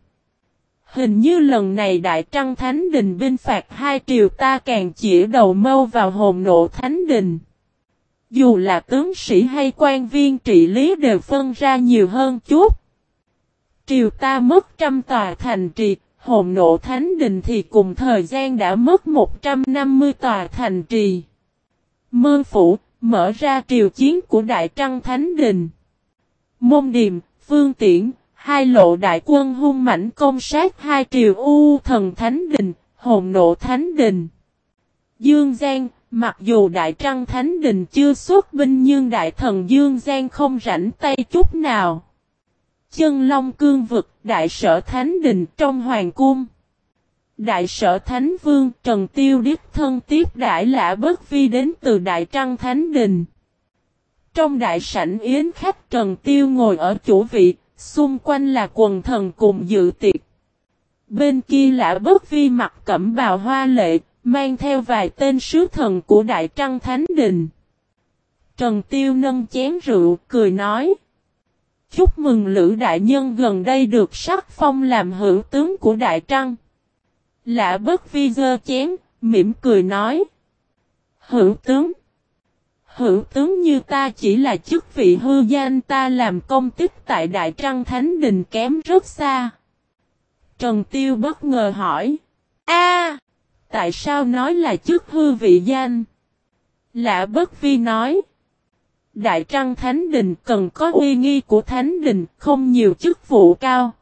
Hình như lần này Đại Trăng Thánh Đình binh phạt hai triều ta càng chỉ đầu mâu vào hồn nộ Thánh Đình. Dù là tướng sĩ hay quan viên trị lý đều phân ra nhiều hơn chút. Triều ta mất trăm tòa thành trì, hồn nộ Thánh Đình thì cùng thời gian đã mất 150 tòa thành trì. Mơ phủ, mở ra triều chiến của Đại Trăng Thánh Đình. Môn Điềm, Phương Tiễn, Hai lộ đại quân hung mãnh công sát hai triều U thần Thánh Đình, hồn nộ Thánh Đình. Dương Giang, mặc dù Đại Trăng Thánh Đình chưa xuất binh nhưng Đại Thần Dương Giang không rảnh tay chút nào. Chân Long Cương Vực, Đại Sở Thánh Đình trong Hoàng Cung. Đại Sở Thánh Vương Trần Tiêu Điếp thân tiếp đại lạ bất vi đến từ Đại Trăng Thánh Đình. Trong đại sảnh yến khách Trần Tiêu ngồi ở chủ vị, Xung quanh là quần thần cùng dự tiệc. Bên kia là bất vi mặt cẩm bào hoa lệ, mang theo vài tên sứ thần của Đại Trăng Thánh Đình. Trần Tiêu nâng chén rượu, cười nói. Chúc mừng Lữ Đại Nhân gần đây được sắc phong làm hữu tướng của Đại Trăng. Lạ bất vi dơ chén, mỉm cười nói. Hữu tướng. Hữu tướng như ta chỉ là chức vị hư danh ta làm công tích tại Đại Trăng Thánh Đình kém rất xa. Trần Tiêu bất ngờ hỏi. a tại sao nói là chức hư vị danh? Lạ bất vi nói. Đại Trăng Thánh Đình cần có uy nghi của Thánh Đình, không nhiều chức vụ cao.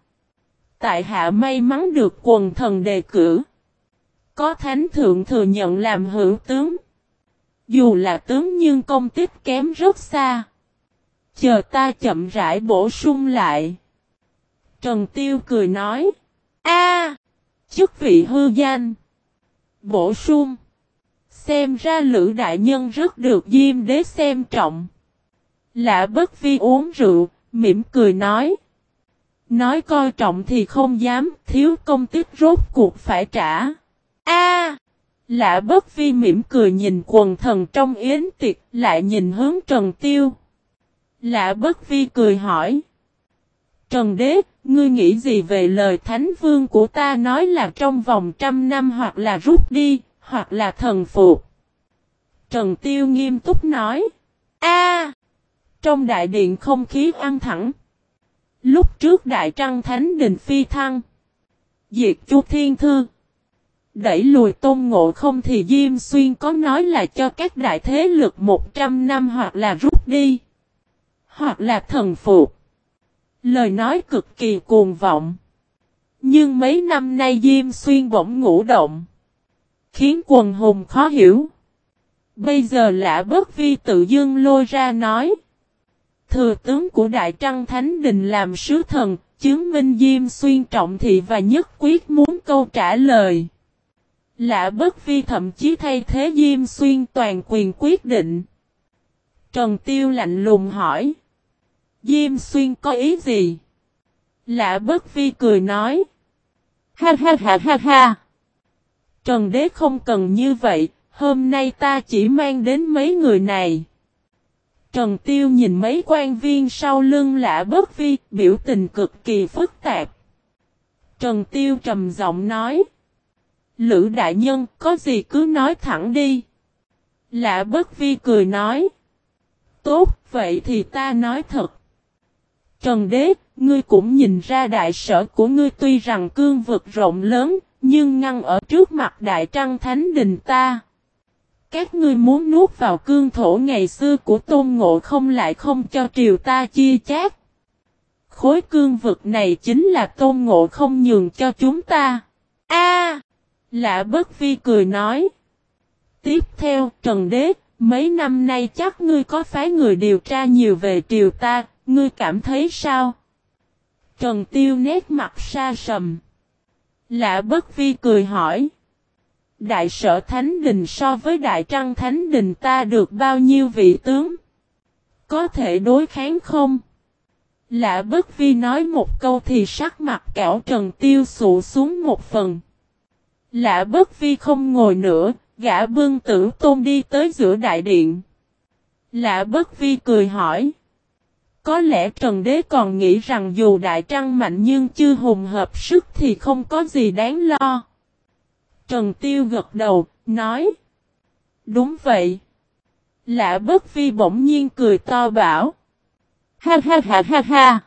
Tại hạ may mắn được quần thần đề cử. Có Thánh Thượng thừa nhận làm hữu tướng. Dù là tướng nhưng công tích kém rất xa. Chờ ta chậm rãi bổ sung lại. Trần Tiêu cười nói. a chức vị hư danh. Bổ sung. Xem ra Lữ Đại Nhân rất được Diêm Đế xem trọng. Lạ bất vi uống rượu, mỉm cười nói. Nói coi trọng thì không dám, thiếu công tích rốt cuộc phải trả. A Lạ bất vi mỉm cười nhìn quần thần trong yến tiệc, lại nhìn hướng Trần Tiêu. Lạ bất vi cười hỏi. Trần đế, ngươi nghĩ gì về lời thánh vương của ta nói là trong vòng trăm năm hoặc là rút đi, hoặc là thần phục? Trần Tiêu nghiêm túc nói. A, Trong đại điện không khí ăn thẳng. Lúc trước đại trăng thánh đình phi thăng. Diệt chu thiên thư. Đẩy lùi tôn ngộ không thì Diêm Xuyên có nói là cho các đại thế lực 100 năm hoặc là rút đi. Hoặc là thần phục. Lời nói cực kỳ cuồng vọng. Nhưng mấy năm nay Diêm Xuyên bỗng ngủ động. Khiến quần hùng khó hiểu. Bây giờ lạ bất vi tự dưng lôi ra nói. Thừa tướng của Đại Trăng Thánh Đình làm sứ thần, chứng minh Diêm Xuyên trọng thị và nhất quyết muốn câu trả lời. Lạ bất vi thậm chí thay thế Diêm Xuyên toàn quyền quyết định. Trần Tiêu lạnh lùng hỏi. Diêm Xuyên có ý gì? Lạ bất vi cười nói. Ha ha ha ha ha. Trần Đế không cần như vậy, hôm nay ta chỉ mang đến mấy người này. Trần Tiêu nhìn mấy quan viên sau lưng lạ bất vi, biểu tình cực kỳ phức tạp. Trần Tiêu trầm giọng nói. Lữ đại nhân, có gì cứ nói thẳng đi. Lạ bất vi cười nói. Tốt, vậy thì ta nói thật. Trần Đế, ngươi cũng nhìn ra đại sở của ngươi tuy rằng cương vực rộng lớn, nhưng ngăn ở trước mặt đại trăng thánh đình ta. Các ngươi muốn nuốt vào cương thổ ngày xưa của tôn ngộ không lại không cho triều ta chia chác. Khối cương vực này chính là tôn ngộ không nhường cho chúng ta. A, Lạ bất vi cười nói. Tiếp theo, Trần Đế, mấy năm nay chắc ngươi có phái người điều tra nhiều về triều ta, ngươi cảm thấy sao? Trần Tiêu nét mặt xa sầm. Lạ bất vi cười hỏi. Đại sở Thánh Đình so với Đại Trăng Thánh Đình ta được bao nhiêu vị tướng? Có thể đối kháng không? Lạ bất vi nói một câu thì sắc mặt cảo Trần Tiêu sụ xuống một phần. Lạ bất vi không ngồi nữa, gã bưng tử tôn đi tới giữa đại điện. Lạ bất vi cười hỏi. Có lẽ Trần Đế còn nghĩ rằng dù đại trăng mạnh nhưng chưa hùng hợp sức thì không có gì đáng lo. Trần Tiêu gật đầu, nói. Đúng vậy. Lạ bất vi bỗng nhiên cười to bảo. Ha ha ha ha ha.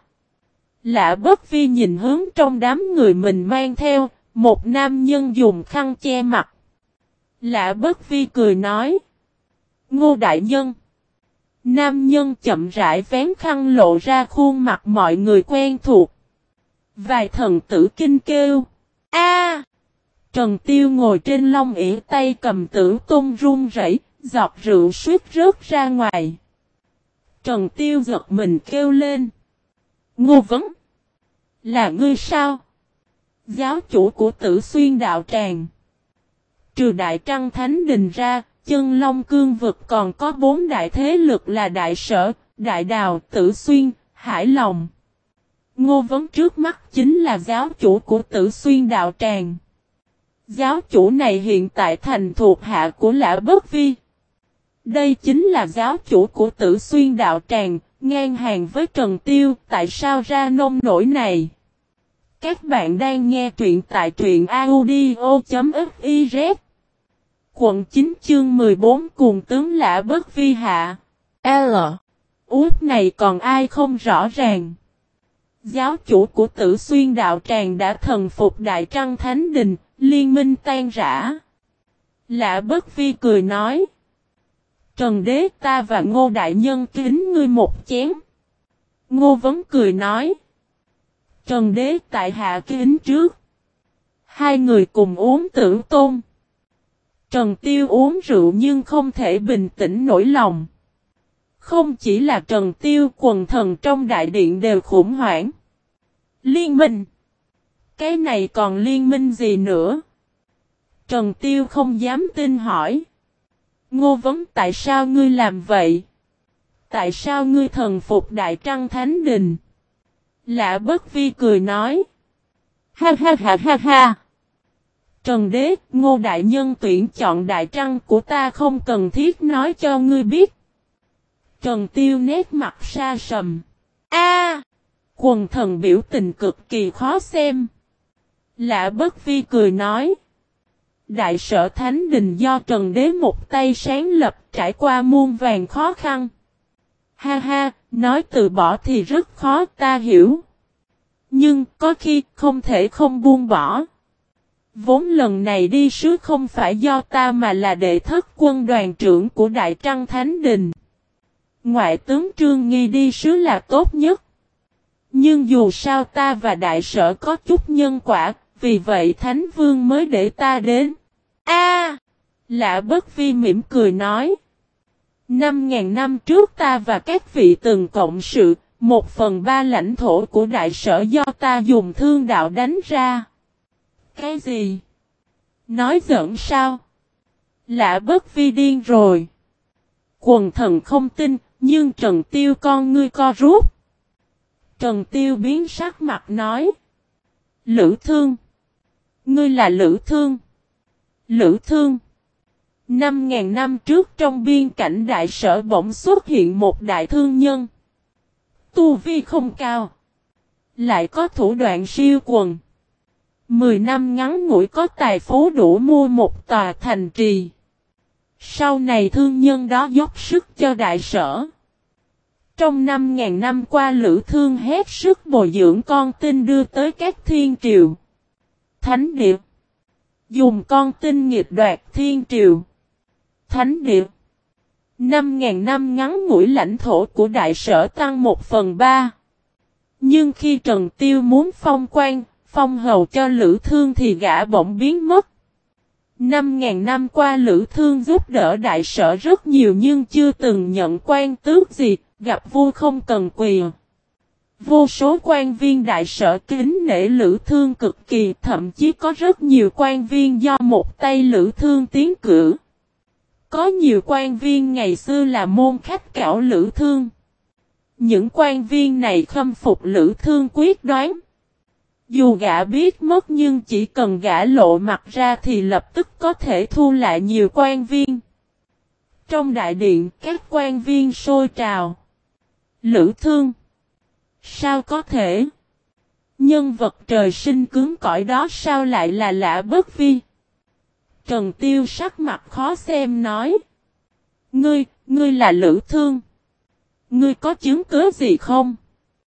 Lạ bất vi nhìn hướng trong đám người mình mang theo, một nam nhân dùng khăn che mặt. Lạ bất vi cười nói. Ngô đại nhân. Nam nhân chậm rãi vén khăn lộ ra khuôn mặt mọi người quen thuộc. Vài thần tử kinh kêu. A! Trần Tiêu ngồi trên lông ỉa tay cầm tử tôn run rẩy, giọt rượu suýt rớt ra ngoài. Trần Tiêu giật mình kêu lên. Ngô vấn. Là ngươi sao? Giáo chủ của tử xuyên đạo tràng. Trừ đại trăng thánh đình ra, chân long cương vực còn có bốn đại thế lực là đại sở, đại đào, tử xuyên, hải lòng. Ngô vấn trước mắt chính là giáo chủ của tử xuyên đạo tràng. Giáo chủ này hiện tại thành thuộc hạ của lã bất vi. Đây chính là giáo chủ của tử xuyên đạo tràng, ngang hàng với Trần Tiêu, tại sao ra nông nổi này? Các bạn đang nghe truyện tại truyện audio.fiz Quận 9 chương 14 cùng tướng lã bất vi hạ. L. Út này còn ai không rõ ràng. Giáo chủ của tử xuyên đạo tràng đã thần phục Đại Trăng Thánh Đình, liên minh tan rã. Lạ bất vi cười nói. Trần đế ta và ngô đại nhân kính ngươi một chén. Ngô vấn cười nói. Trần đế tại hạ kính trước. Hai người cùng uống tử tôn. Trần Tiêu uống rượu nhưng không thể bình tĩnh nổi lòng. Không chỉ là Trần Tiêu, quần thần trong đại điện đều khủng hoảng. Liên minh. Cái này còn liên minh gì nữa? Trần Tiêu không dám tin hỏi. Ngô vấn, tại sao ngươi làm vậy? Tại sao ngươi thần phục Đại Trăng Thánh Đình? Lạ bất vi cười nói. Ha ha ha ha ha. Trần Đế, Ngô Đại Nhân tuyển chọn Đại Trăng của ta không cần thiết nói cho ngươi biết. Trần Tiêu nét mặt xa sầm. A! quần thần biểu tình cực kỳ khó xem. Lạ bất vi cười nói. Đại sở Thánh Đình do Trần Đế một tay sáng lập trải qua muôn vàng khó khăn. Ha ha, nói từ bỏ thì rất khó ta hiểu. Nhưng có khi không thể không buông bỏ. Vốn lần này đi sứ không phải do ta mà là đệ thất quân đoàn trưởng của Đại Trăng Thánh Đình. Ngoại tướng Trương Nghi đi sứ là tốt nhất. Nhưng dù sao ta và đại sở có chút nhân quả, vì vậy Thánh Vương mới để ta đến. A, Lạ bất vi mỉm cười nói. Năm ngàn năm trước ta và các vị từng cộng sự, một phần ba lãnh thổ của đại sở do ta dùng thương đạo đánh ra. Cái gì? Nói giỡn sao? Lạ bất vi điên rồi. Quần thần không tin, nhưng Trần Tiêu con ngươi co rút. Trần Tiêu biến sắc mặt nói. Lữ thương. Ngươi là lữ thương. Lữ thương. Năm ngàn năm trước trong biên cảnh đại sở bỗng xuất hiện một đại thương nhân. Tu vi không cao. Lại có thủ đoạn siêu quần. Mười năm ngắn ngủi có tài phú đủ mua một tòa thành trì. Sau này thương nhân đó dốc sức cho đại sở. Trong năm ngàn năm qua lữ thương hết sức bồi dưỡng con tin đưa tới các thiên triều. Thánh địa. Dùng con tin nghiệp đoạt thiên triều. Thánh địa. Năm ngàn năm ngắn ngủi lãnh thổ của đại sở tăng một phần ba. Nhưng khi Trần Tiêu muốn phong quan, phong hầu cho lữ thương thì gã bỗng biến mất. Năm ngàn năm qua lữ thương giúp đỡ đại sở rất nhiều nhưng chưa từng nhận quan tước gì, gặp vua không cần quỳ. Vô số quan viên đại sở kính nể lữ thương cực kỳ thậm chí có rất nhiều quan viên do một tay lữ thương tiến cử. Có nhiều quan viên ngày xưa là môn khách cảo lữ thương. Những quan viên này khâm phục lữ thương quyết đoán. Dù gã biết mất nhưng chỉ cần gã lộ mặt ra thì lập tức có thể thu lại nhiều quan viên. Trong đại điện, các quan viên sôi trào. Lữ thương. Sao có thể? Nhân vật trời sinh cứng cỏi đó sao lại là lạ bất vi? Trần Tiêu sắc mặt khó xem nói. Ngươi, ngươi là lữ thương. Ngươi có chứng cứ gì không?